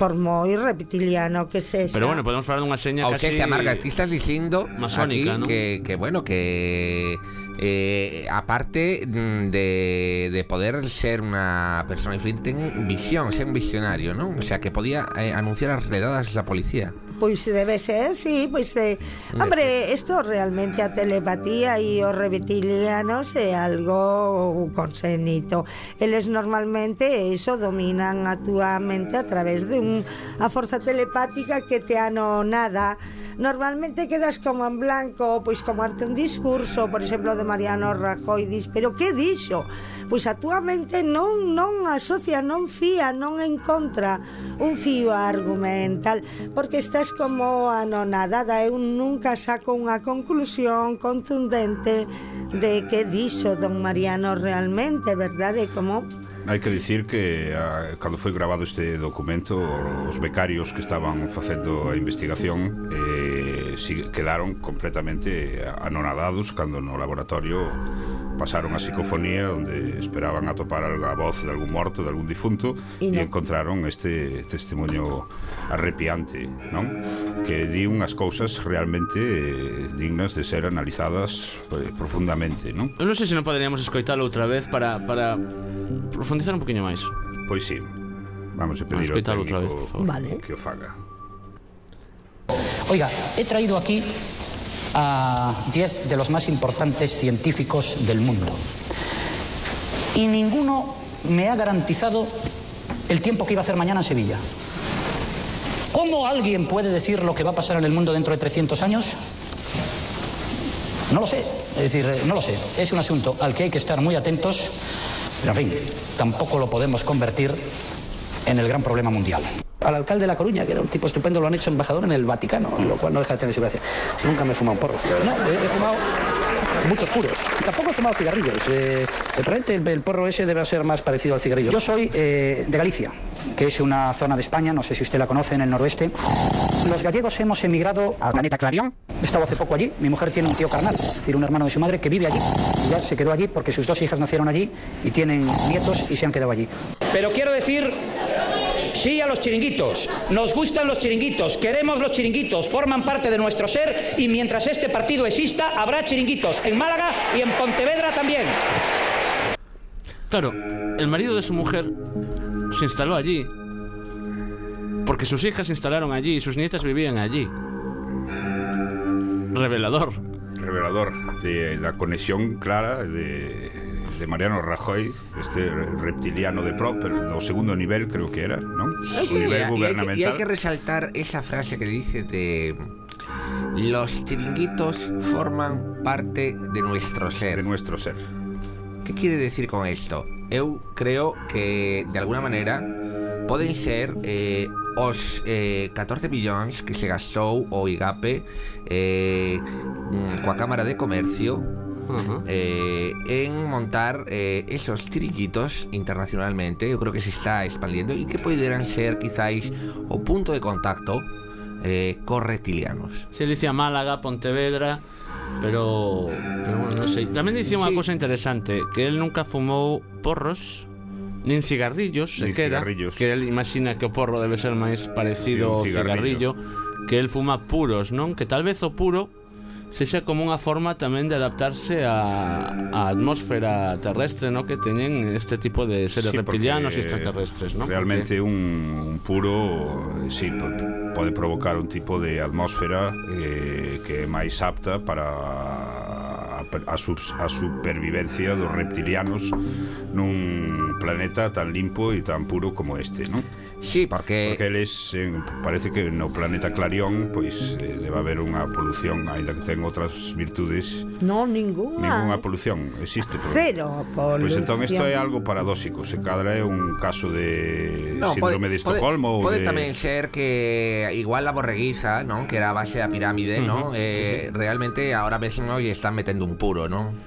Por moi reptiliano que sexa. Pero bueno, podemos falar dunha seña O casi se Marga, ti estás dicindo masónica, aquí ¿no? que, que bueno, que eh, aparte mm, de, de poder ser una persona influente ten visión, ser un visionario, ¿no? O sea, que podía eh, anunciar as redadas da policía. pois debe ser, sí, pois eh, Hombre, isto realmente a telepatía e os reptilianos é algo consenito. Eles normalmente iso dominan a túa mente a través de un, a forza telepática que te anonada normalmente quedas como en blanco, pois como ante un discurso, por exemplo, de Mariano Rajoy, dis, pero que dixo? pois a túa mente non non asocia, non fía, non encontra un fío argumental, porque estás como anonadada, eu nunca saco unha conclusión contundente de que dixo don Mariano realmente, verdade, como Hai que dicir que a, cando foi gravado este documento os becarios que estaban facendo a investigación eh, si, quedaron completamente anonadados cando no laboratorio pasaron a psicofonía onde esperaban atopar a voz de algún morto, de algún difunto e, e encontraron este testemunho arrepiante non? que di unhas cousas realmente eh, dignas de ser analizadas eh, profundamente non? Eu non sei se non poderíamos escoitalo outra vez para, para profundizar un poquinho máis Pois sí, vamos a pedir ao técnico vez, por favor. Vale. que o faga Oiga, he traído aquí a 10 de los más importantes científicos del mundo. Y ninguno me ha garantizado el tiempo que iba a hacer mañana en Sevilla. ¿Cómo alguien puede decir lo que va a pasar en el mundo dentro de 300 años? No lo sé. Es decir, eh, no lo sé. Es un asunto al que hay que estar muy atentos. Pero, en fin, tampoco lo podemos convertir en el gran problema mundial. Al alcalde de La Coruña, que era un tipo estupendo, lo han hecho embajador en el Vaticano, lo cual no deja de tener su gracia. Nunca me he fumado un porro. No, he, he fumado muchos puros. Tampoco he fumado cigarrillos. Eh, realmente el, el porro ese debe ser más parecido al cigarrillo. Yo soy eh, de Galicia, que es una zona de España, no sé si usted la conoce, en el noroeste. Los gallegos hemos emigrado al planeta Clarion. He estado hace poco allí. Mi mujer tiene un tío carnal, es decir, un hermano de su madre que vive allí. Y ya se quedó allí porque sus dos hijas nacieron allí y tienen nietos y se han quedado allí. Pero quiero decir Sí a los chiringuitos. Nos gustan los chiringuitos. Queremos los chiringuitos. Forman parte de nuestro ser y mientras este partido exista habrá chiringuitos en Málaga y en Pontevedra también. Claro, el marido de su mujer se instaló allí. Porque sus hijas se instalaron allí y sus nietas vivían allí. Revelador. Revelador de, da conexión clara de, de Mariano Rajoy, este reptiliano de pro, pero do segundo nivel creo que era, non? Sí, nivel gubernamental. Y hay, que, y hay que resaltar esa frase que dice de los chiringuitos forman parte de nuestro ser. De nuestro ser. ¿Qué quiere decir con esto? Eu creo que de alguna maneira poden ser eh, os eh, 14 millóns que se gastou o IGAPE eh, mm, coa Cámara de Comercio uh -huh. eh, en montar eh, esos triquitos internacionalmente. Yo creo que se está expandiendo y que pudieran ser quizáis o punto de contacto eh, correctilianos. Se dice Málaga, Pontevedra, pero, pero bueno, no sé. Tamén dicía sí. unha cousa interesante, que él nunca fumou porros, nin cigarrillos, se nin queda, cigarrillos. que él imagina que o porro debe ser máis parecido sí, ao cigarrillo. cigarrillo, que él fuma puros, non? Que tal vez o puro sexa como unha forma tamén de adaptarse á, á atmósfera terrestre no que teñen este tipo de seres sí, reptilianos e extraterrestres no? realmente porque... un, un puro sí, pode provocar un tipo de atmósfera eh, que é máis apta para a, a, a supervivencia dos reptilianos nun planeta tan limpo e tan puro como este, non? Sí, porque... Porque eles, eh, parece que no planeta Clarión, pois, eh, debe haber unha polución, ainda que ten outras virtudes. No, ninguna. Ninguna polución, existe. Pero... Cero polución. Pois entón, isto é algo paradóxico. Se cadra é un caso de no, síndrome pode, de Estocolmo. Pode, pode de... tamén ser que igual a borreguiza, non? que era a base da pirámide, uh -huh, non? Eh, sí, sí. Realmente, ahora mesmo lle están metendo un puro, non?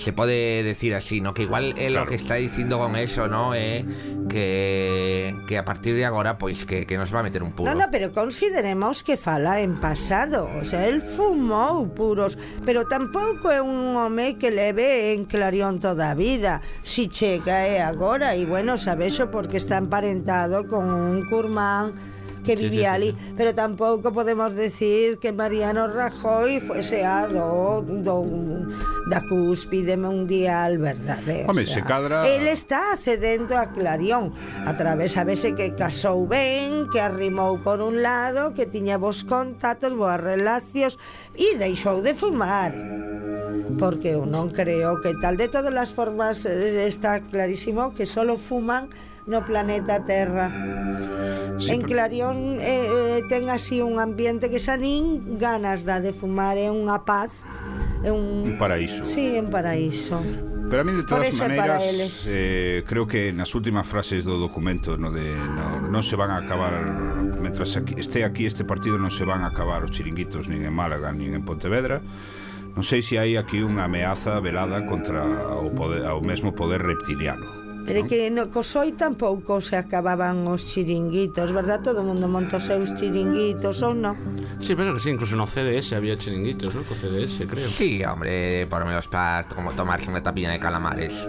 se puede decir así, ¿no? Que igual é claro. lo que está dicindo con eso, ¿no? Eh, que, que a partir de agora, pois, que, que nos va a meter un puro. No, no, pero consideremos que fala en pasado. O sea, el fumou puros, pero tampouco é un home que leve en clarión toda a vida. Si chega é agora, e bueno, sabes porque está emparentado con un curmán que vivía sí, sí, sí, ali. Pero tampouco podemos decir que Mariano Rajoy fuese a do, do, da cúspide mundial verdadero. Home, sea, se cadra... El está accedendo a Clarión. A través, a veces que casou ben, que arrimou por un lado, que tiña vos contactos, boas relacións, e deixou de fumar porque eu non creo que tal de todas as formas eh, está clarísimo que solo fuman no planeta Terra sí, en Clarión eh, eh, ten así un ambiente que xa nin ganas da de fumar, é unha paz, é un, un paraíso. Sí, un paraíso. Pero a mí de todas maneiras eh, creo que nas últimas frases do documento no de no, non se van a acabar mentras aquí, este aquí este partido non se van a acabar os chiringuitos nin en Málaga nin en Pontevedra. Non sei se hai aquí unha ameaza velada contra o, poder, ao mesmo poder reptiliano. Pero que no, cos oi tampouco se acababan os chiringuitos, verdad? Todo mundo monta os seus chiringuitos ou non? Sí, penso que sí, incluso no CDS había chiringuitos, non? Co CDS, creo. Sí, hombre, por menos para como tomarse unha tapilla de calamares.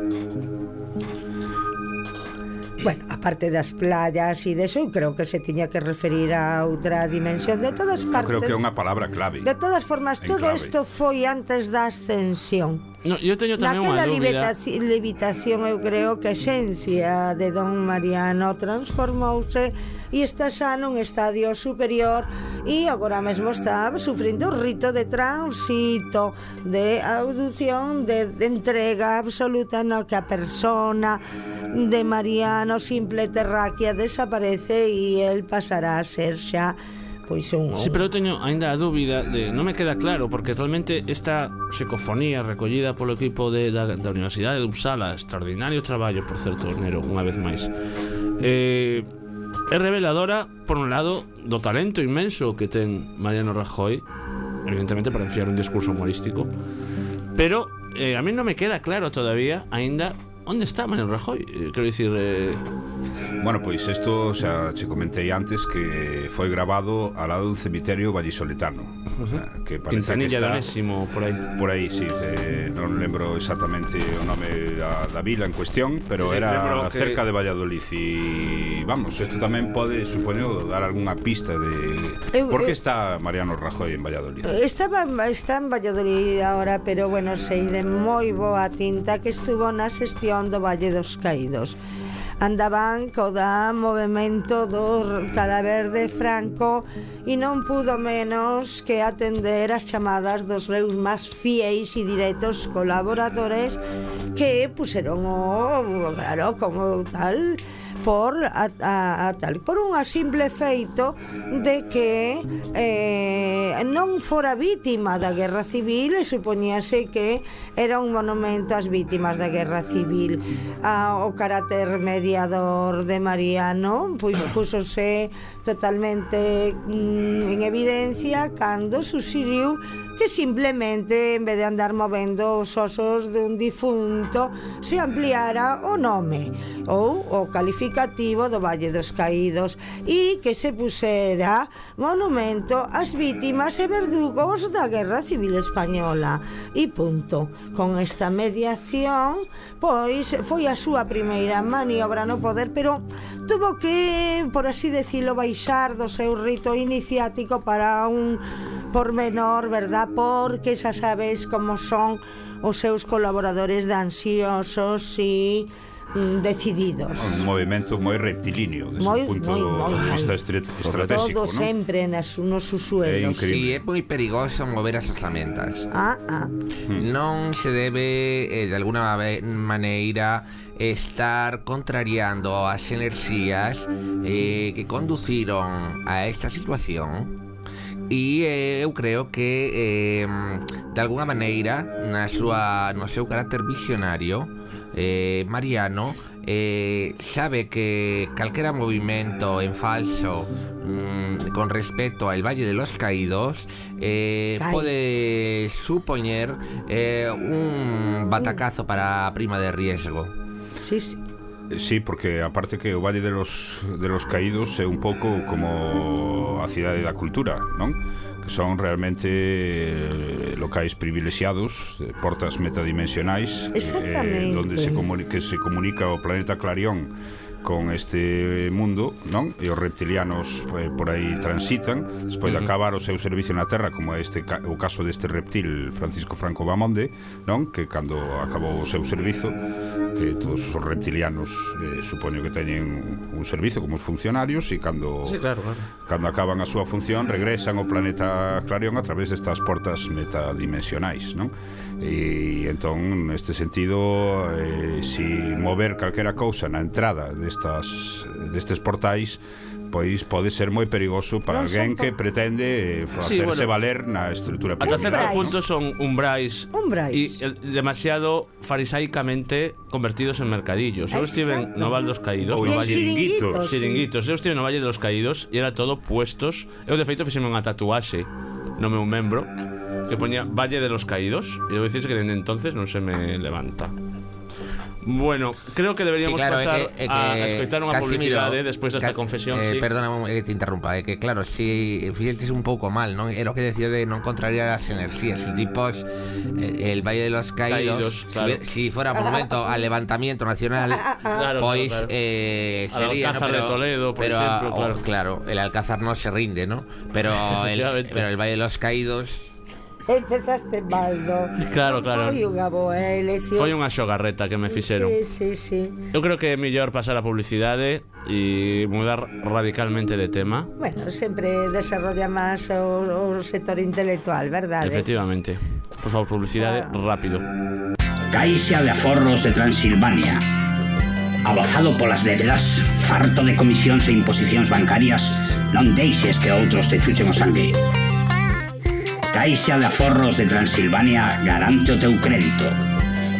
Bueno, aparte das playas e deso, eu creo que se tiña que referir a outra dimensión de todas partes. Eu creo que é unha palabra clave. De todas formas, en todo isto foi antes da ascensión. No, eu teño tamén Naquela unha dúbida. levitación, eu creo que a esencia de Don Mariano transformouse e está xa nun estadio superior e agora mesmo está sufrindo o rito de tránsito, de audición, de, de entrega absoluta no que a persona de Mariano simple terráquea desaparece e el pasará a ser xa pois un Si, sí, pero eu teño aínda a dúbida de non me queda claro porque realmente esta psicofonía recollida polo equipo de, da, da Universidade de Uppsala, extraordinario traballo, por certo, Nero, unha vez máis. Eh, É reveladora, por un lado, do talento inmenso que ten Mariano Rajoy, evidentemente para enfiar un discurso humorístico, pero eh, a mí non me queda claro todavía, aínda, onde está Mariano Rajoy? Eh, quero dicir... Eh... Bueno, pois isto xa che comentei antes que foi grabado ao lado dun cemiterio vallisoletano Ah, que parece Quintanilla que está, Onésimo, por aí. Por aí, sí, eh, non lembro exactamente o nome da, da vila en cuestión, pero sí, era que... cerca de Valladolid e vamos, isto tamén pode, supoño, dar algunha pista de eu, por que está Mariano Rajoy en Valladolid. Estaba está en Valladolid agora, pero bueno, sei de moi boa tinta que estuvo na xestión do Valle dos Caídos. Andaban co da movimento do cadáver de Franco e non pudo menos que atender as chamadas dos seus máis fieis e directos colaboradores que puseron o, claro, como tal, por a, a, a tal por un simple feito de que eh, non fora vítima da guerra civil e supoñase que era un monumento ás vítimas da guerra civil. A, o carácter mediador de Mariano pois púsose totalmente mm, en evidencia cando susiriu que simplemente en vez de andar movendo os osos dun difunto se ampliara o nome ou o calificativo do Valle dos Caídos e que se pusera monumento ás vítimas e verdugos da Guerra Civil Española. E punto. Con esta mediación pois foi a súa primeira maniobra no poder pero tuvo que por así decirlo baixar do seu rito iniciático para un por menor, verdad? Porque xa sabes como son os seus colaboradores de ansiosos e mm, decididos. Un movimento moi reptilíneo, desde moi, punto moi, moi, de vista estratégico, Todo ¿no? sempre nas, nos usuelos. É increíble. Si sí, é moi perigoso mover as orzamentas. Ah, ah. Hmm. Non se debe, eh, de alguna maneira, estar contrariando as enerxías eh, que conduciron a esta situación E eh, eu creo que eh, de alguna maneira na súa, no seu carácter visionario eh, Mariano eh, sabe que calquera movimento en falso mm, con respecto al Valle de los Caídos eh, pode supoñer eh, un batacazo para a prima de riesgo. Sí, sí. Sí, porque aparte que o Valle de los, de los Caídos é un pouco como a cidade da cultura, non? Que son realmente eh, locais privilexiados, portas metadimensionais, eh, onde se comunica, que se comunica o planeta Clarión con este mundo, non? E os reptilianos eh, por aí transitan, despois de acabar o seu servicio na Terra, como é este o caso deste reptil Francisco Franco Bamonde, non? Que cando acabou o seu servizo, que todos os reptilianos eh, supoño que teñen un servizo como os funcionarios e cando sí, claro, claro. cando acaban a súa función regresan ao planeta Clarión a través destas portas metadimensionais, non? E entón, neste sentido, eh, si mover calquera cousa na entrada destas, destes portais, pois pode ser moi perigoso para non alguén que pretende eh, facerse sí, bueno, valer na estrutura piramidal. Ata certo punto son umbrais, umbrais. e eh, demasiado farisaicamente convertidos en mercadillos. Eu estive no Val dos Caídos, Ou no Valle Chiringuitos. Chiringuitos. Eu estive no Valle dos Caídos e era todo puestos. Eu de feito fixeme unha tatuaxe no meu membro que poñía Valle de los Caídos e eu dicirse que dende entonces non se me levanta. Bueno, creo que deberíamos Sí, claro, pasar que- a que escoitar unha Casimiro, publicidade despois desta ca- confesión, eh, sí. Perdona que te interrumpa, é que claro, si fixestes un pouco mal, non? Era o que decía de non contrariar as enerxías, si tipos eh, el Valle de los Caídos, Caídos, si claro. ve- si, fuera monumento al levantamiento nacional, Claro, claro. eh, sería, Alcázar ¿no? de Toledo, por pero, ejemplo, oh, claro. claro, el Alcázar no se rinde, ¿no? Pero el, pero el Valle de los Caídos Empezaste mal, ¿no? Claro, claro. Foi unha boa elección. Foi unha xogarreta que me fixeron. Sí, sí, sí. Eu creo que é mellor pasar a publicidade e mudar radicalmente de tema. Bueno, sempre desarrolla máis o, o sector intelectual, verdade? Efectivamente. Por favor, publicidade ah. rápido. Caixa de Aforros de Transilvania. Abafado polas débedas, farto de comisións e imposicións bancarias, non deixes que outros te chuchen o sangue. Caixa de Aforros de Transilvania garante o teu crédito.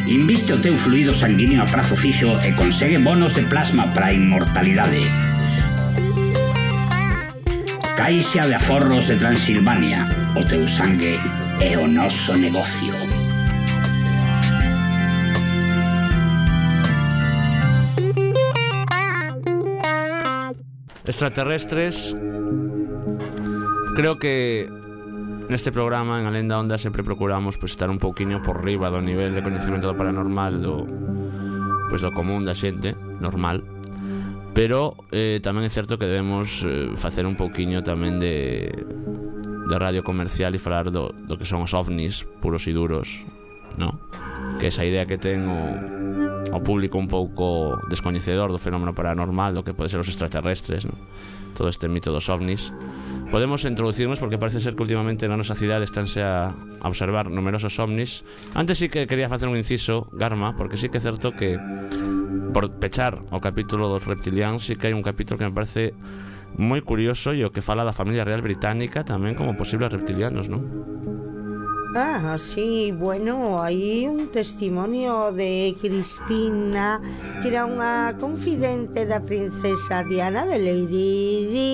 Inviste o teu fluido sanguíneo a prazo fixo e consegue bonos de plasma para a inmortalidade. Caixa de Aforros de Transilvania, o teu sangue é o noso negocio. Extraterrestres Creo que Neste programa, en Alenda Onda, sempre procuramos pues, estar un pouquiño por riba do nivel de coñecemento do paranormal do, pois, do común da xente, normal. Pero eh, tamén é certo que debemos eh, facer un pouquiño tamén de, de radio comercial e falar do, do que son os ovnis puros e duros, no? que esa idea que ten o, o público un pouco descoñecedor do fenómeno paranormal, do que pode ser os extraterrestres, no? todo este mito dos ovnis, podemos introducirnos porque parece ser que últimamente na nosa cidade estánse a, a observar numerosos ovnis. Antes sí que quería facer un inciso, Garma, porque sí que é certo que por pechar o capítulo dos reptilianos sí que hai un capítulo que me parece moi curioso e o que fala da familia real británica tamén como posibles reptilianos, non? Ah, sí, bueno, hai un testimonio de Cristina que era unha confidente da princesa Diana de Lady Di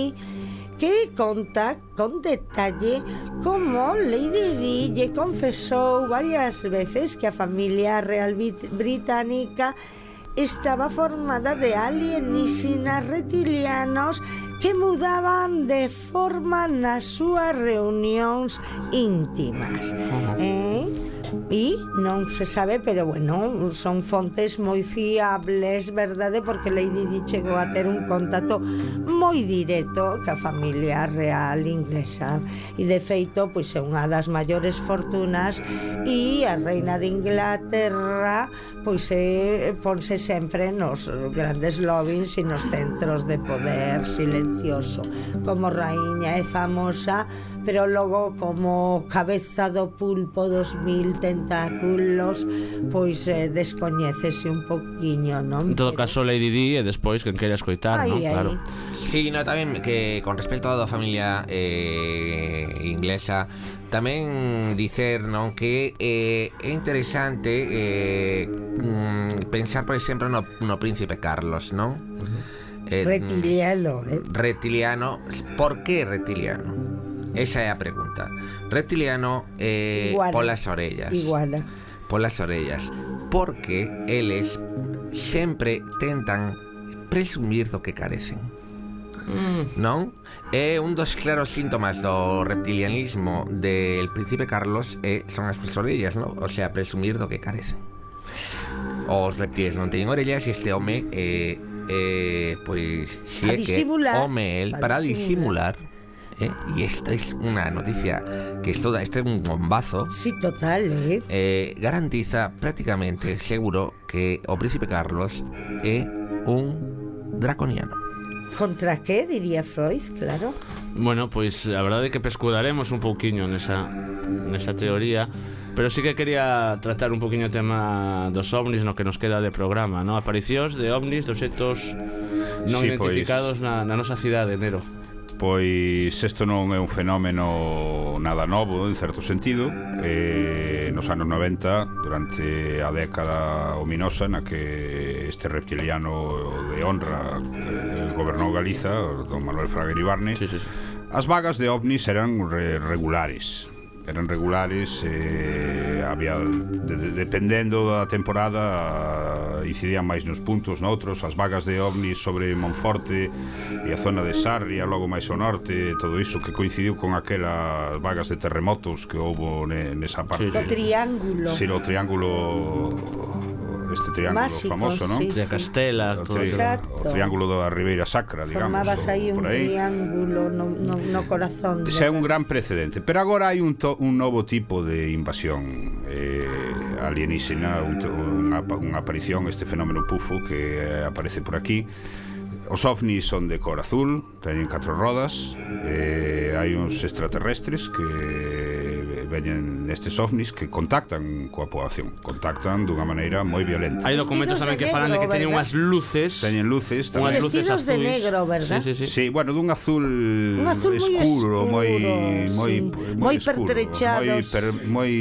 que conta con detalle como Lady Di lle confesou varias veces que a familia real británica estaba formada de alienígenas reptilianos que mudaban de forma nas súas reunións íntimas. Eh? E non se sabe, pero bueno, son fontes moi fiables, verdade, porque Lady Di chegou a ter un contacto moi directo ca familia real inglesa. E de feito, pois é unha das maiores fortunas e a reina de Inglaterra pois é, ponse sempre nos grandes lobbies e nos centros de poder silencioso. Como raíña é famosa pero logo como cabeza do pulpo dos mil tentáculos, pois eh, descoñécese un poquinho, non? En todo caso, Lady Di e despois quen queira escoitar, ai, non? Ai. Claro. Sí, no, tamén que con respecto á familia eh, inglesa, tamén dicer non que eh, é interesante eh, mm, pensar, por exemplo, no, no príncipe Carlos, non? Uh -huh. eh, mm, retiliano, eh. Retiliano. Por que retiliano? Esa é a pregunta. Reptiliano eh, iguana. polas orellas. Iguana. Polas orellas. Porque eles sempre tentan presumir do que carecen. Mm. Non? É eh, un dos claros síntomas do reptilianismo del príncipe Carlos é, son as súas orellas, non? O sea, presumir do que carecen. Os reptiles non teñen orellas e este home eh, eh, pois si é que home el para disimular, disimular eh, y esta es una noticia que es toda, este es un bombazo Sí, total, eh? eh, garantiza prácticamente seguro que o príncipe Carlos é un draconiano. Contra que, diría Freud, claro. Bueno, pois a verdade é que pescudaremos un pouquiño nesa, nesa teoría Pero sí que quería tratar un poquinho o tema dos ovnis no que nos queda de programa, ¿no? Aparicións de ovnis, de obxectos non Sí, pois. identificados na, na nosa cidade, Nero Pois isto non é un fenómeno nada novo, en certo sentido. Eh, nos anos 90, durante a década ominosa na que este reptiliano de honra eh, gobernou Galiza, don Manuel Fraga Ibarne, sí, sí, sí. as vagas de ovnis eran re regulares eran regulares e había de, de, dependendo da temporada incidían máis nos puntos noutros, as vagas de ovnis sobre Monforte e a zona de Sarria, logo máis ao norte, todo iso que coincidiu con aquelas vagas de terremotos que houbo ne, nesa parte. Sí, o triángulo. Sí, o triángulo este triángulo Másico, famoso, non? Sí, de Castela, o, tri Exacto. o triángulo da Ribeira Sacra, digamos. Formabas aí un aí. triángulo no, no, no corazón. Ese é un gran precedente, pero agora hai un, to, un novo tipo de invasión eh, alienígena, un, unha, unha aparición, este fenómeno pufo que eh, aparece por aquí. Os ovnis son de cor azul, teñen catro rodas, eh, hai uns extraterrestres que veñen nestes ovnis que contactan coa poboación, contactan dunha maneira moi violenta. Hai documentos tamén que falan de que teñen unhas luces, teñen luces, tamén. unhas luces azuis. de negro, verdad? Sí, sí, sí. sí bueno, dun azul, un azul escuro, moi moi moi pertrechados, moi per, moi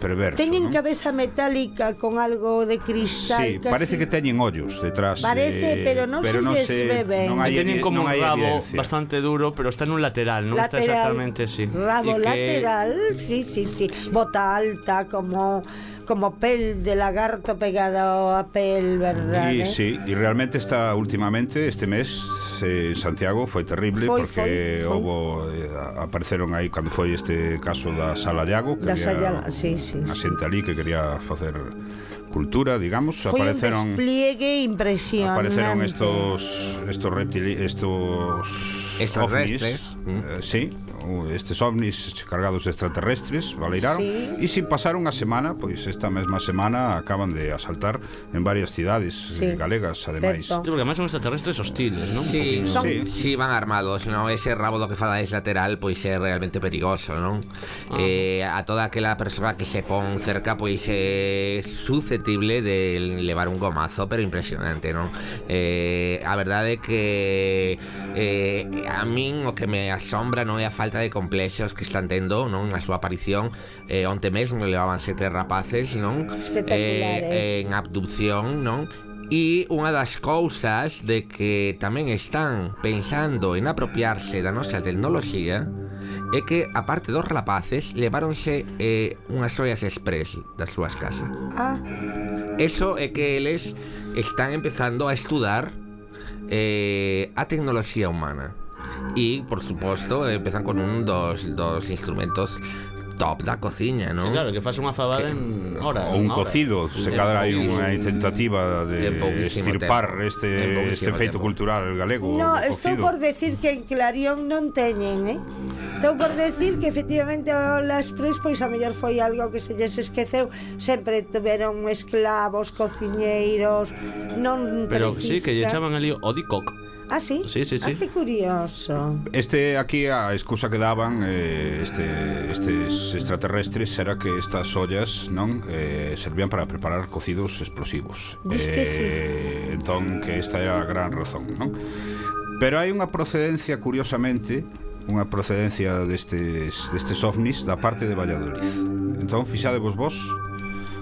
perverso. Teñen ¿no? cabeza metálica con algo de cristal, sí, casi. parece que teñen ollos detrás. Parece, eh, pero non pero se non se, ve ben. Non hai, teñen como non un rabo evidencia. bastante duro, pero está nun lateral, non lateral, está exactamente, sí. Rabo lateral, sí, sí, sí. Bota alta, como como pel de lagarto pegado a pel, ¿verdad? Y eh? sí, y realmente está últimamente, este mes, eh, en Santiago foi terrible foi, porque foi, foi. houbo eh, apareceron aí cando foi este caso da Sala Llago, que da Sala, sí, sí, sí. xente ali que quería facer cultura, digamos, Foi apareceron un despliegue impresionante. Aparecieron estos estos reptiles, estos extraterrestres, eh, eh, sí, estes ovnis cargados de extraterrestres, valeiraron Sí. e sin pasar unha semana, pois esta mesma semana acaban de asaltar en varias cidades Sí. eh, galegas, ademais. Certo. Sí, porque además son extraterrestres hostiles, ¿no? Un Sí, son, Sí. sí. van armados, ¿no? Ese rabo do que fala es lateral, pois é realmente perigoso, non? Eh, a toda aquela persoa que se pon cerca, pois é susceptible de levar un gomazo, pero impresionante, non? Eh, a verdade é que eh, a min o que me asombra non é a falta de complexos que están tendo non na súa aparición eh, onte mesmo levaban sete rapaces non eh, en abducción non E unha das cousas de que tamén están pensando en apropiarse da nosa tecnoloxía é que, aparte dos rapaces, leváronse eh, unhas ollas express das súas casas. Ah. Eso é que eles están empezando a estudar eh, a tecnoloxía humana y por suposto empezan con un dos, dos instrumentos top da cociña, non? Sí, claro, que fas unha fabada que, en hora Ou un cocido, hora. se cadra hai unha tentativa de estirpar tempo. este, este feito tempo. cultural galego No, estou por decir que en Clarión non teñen, eh? Estou por decir que efectivamente o Las Pres pois a mellor foi algo que se lles esqueceu Sempre tuveron esclavos, cociñeiros Non Pero precisa. sí, que lle chaman ali o dicoc Ah, sí? Sí, sí, sí. Ah, que curioso. Este aquí a excusa que daban eh, este, estes extraterrestres era que estas ollas, non, eh, servían para preparar cocidos explosivos. Diz que eh, sí. Entón que esta é a gran razón, non? Pero hai unha procedencia curiosamente unha procedencia destes, destes ovnis da parte de Valladolid. Entón, fixadevos vos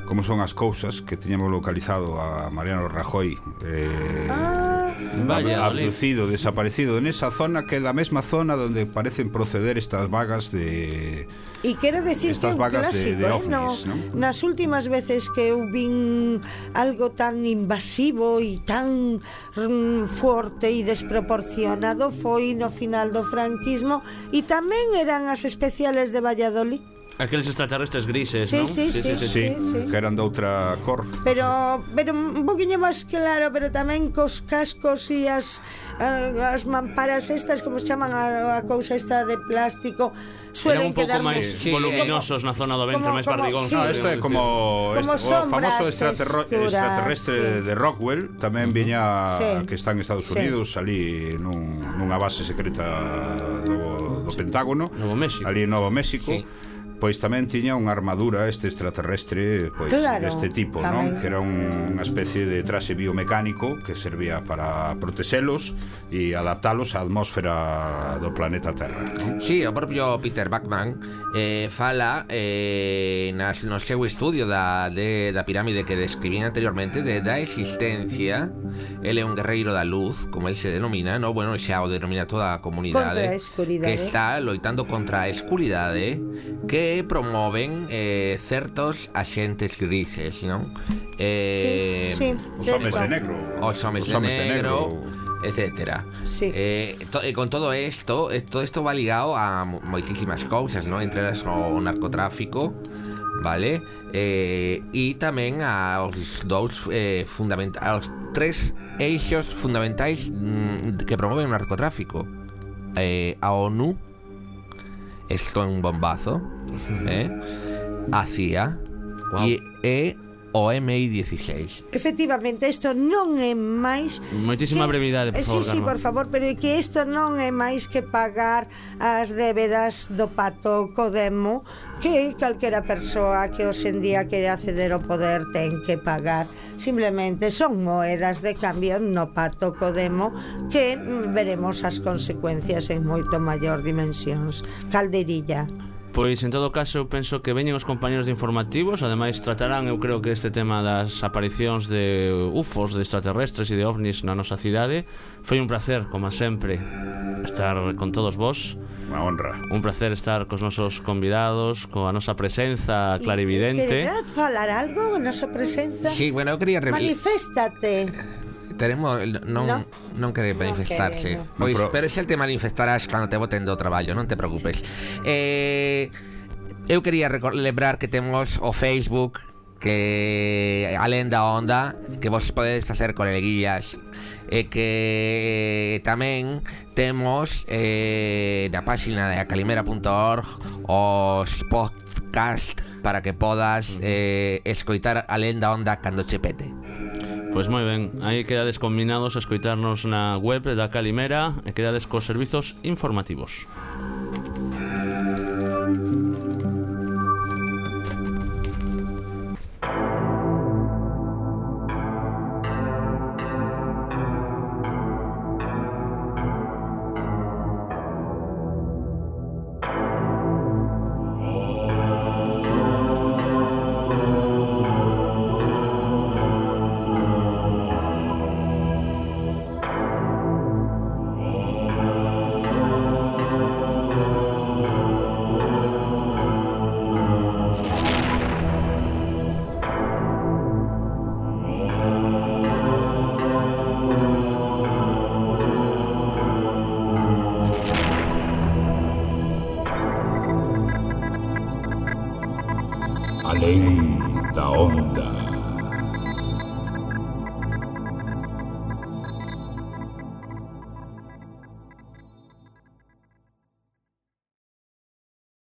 como son as cousas que tiñamos localizado a Mariano Rajoy eh, ah, vaya, abducido, desaparecido en esa zona que é da mesma zona onde parecen proceder estas vagas de E quero decir estas que un vagas clásico, de, de ovnis, ¿eh? no, ¿no? Nas últimas veces que eu vin algo tan invasivo e tan mm, forte e desproporcionado foi no final do franquismo e tamén eran as especiales de Valladolid. Aqueles extraterrestres grises, sí, non? Sí, sí, sí, sí, sí, sí, que eran de outra cor. Pero pero un poquinho máis claro, pero tamén cos cascos e as eh, as mamparas estas como se chaman a, a cousa esta de plástico suelen un pouco máis sí, voluminosos na zona do ventre, máis barrigón. Sí, no, ah, este é como, como este, o famoso extraterro, escuras, extraterrestre sí. de Rockwell, tamén viña sí. que está en Estados Unidos, sí. ali nun, nunha base secreta do, do Pentágono, Novo México. ali en Novo México. Sí Pois tamén tiña unha armadura este extraterrestre pois claro, deste tipo, tamén. non? Que era unha especie de traxe biomecánico que servía para protexelos e adaptalos á atmósfera do planeta Terra, non? Sí, o propio Peter Bachman eh, fala eh, nas, no seu estudio da, de, da pirámide que describín anteriormente de, da existencia ele é un guerreiro da luz, como el se denomina, no? bueno, xa o denomina toda a comunidade a que está loitando contra a escuridade que promoven eh, certos axentes grises non? Eh, sí, Os homes certo. de negro. os homes, Os homes de, negro, etcétera. Sí. Eh, to- e con todo isto, eh, todo isto va ligado a moitísimas cousas, ¿no? Entre elas o narcotráfico, vale? Eh, e tamén aos dous eh, fundamenta aos tres eixos fundamentais mm, que promoven o narcotráfico. Eh, a ONU esto es un bombazo. ¿eh? Hacía. Y he o MI16. Efectivamente, isto non é máis Moitísima que, brevidade, por eh, favor. Sí, sí, por favor, pero é que isto non é máis que pagar as débedas do pato Codemo que calquera persoa que hoxendía quere acceder ao poder ten que pagar. Simplemente son moedas de cambio no pato Codemo que mm, veremos as consecuencias en moito maior dimensións. Calderilla. Pois en todo caso penso que veñen os compañeros de informativos. Ademais tratarán eu creo que este tema das aparicións de ufos, de extraterrestres e de ovnis na nosa cidade. Foi un placer, como sempre, estar con todos vos. Unha honra. Un placer estar cos nosos convidados, coa nosa presenza clarividente. Quererás falar algo, a nosa presenza? Sí, bueno, eu quería... Maniféstate teremos, non, no. non quere manifestarse no. Pois, no, pro... pero xa te manifestarás cando te boten do traballo, non te preocupes eh, Eu quería lembrar que temos o Facebook que alén da onda que vos podedes facer coleguillas e que tamén temos eh, na páxina de acalimera.org os podcast para que podas eh, escoitar alén da onda cando che pete. Pois moi ben, aí quedades combinados a escoitarnos na web da Calimera e quedades cos servizos informativos.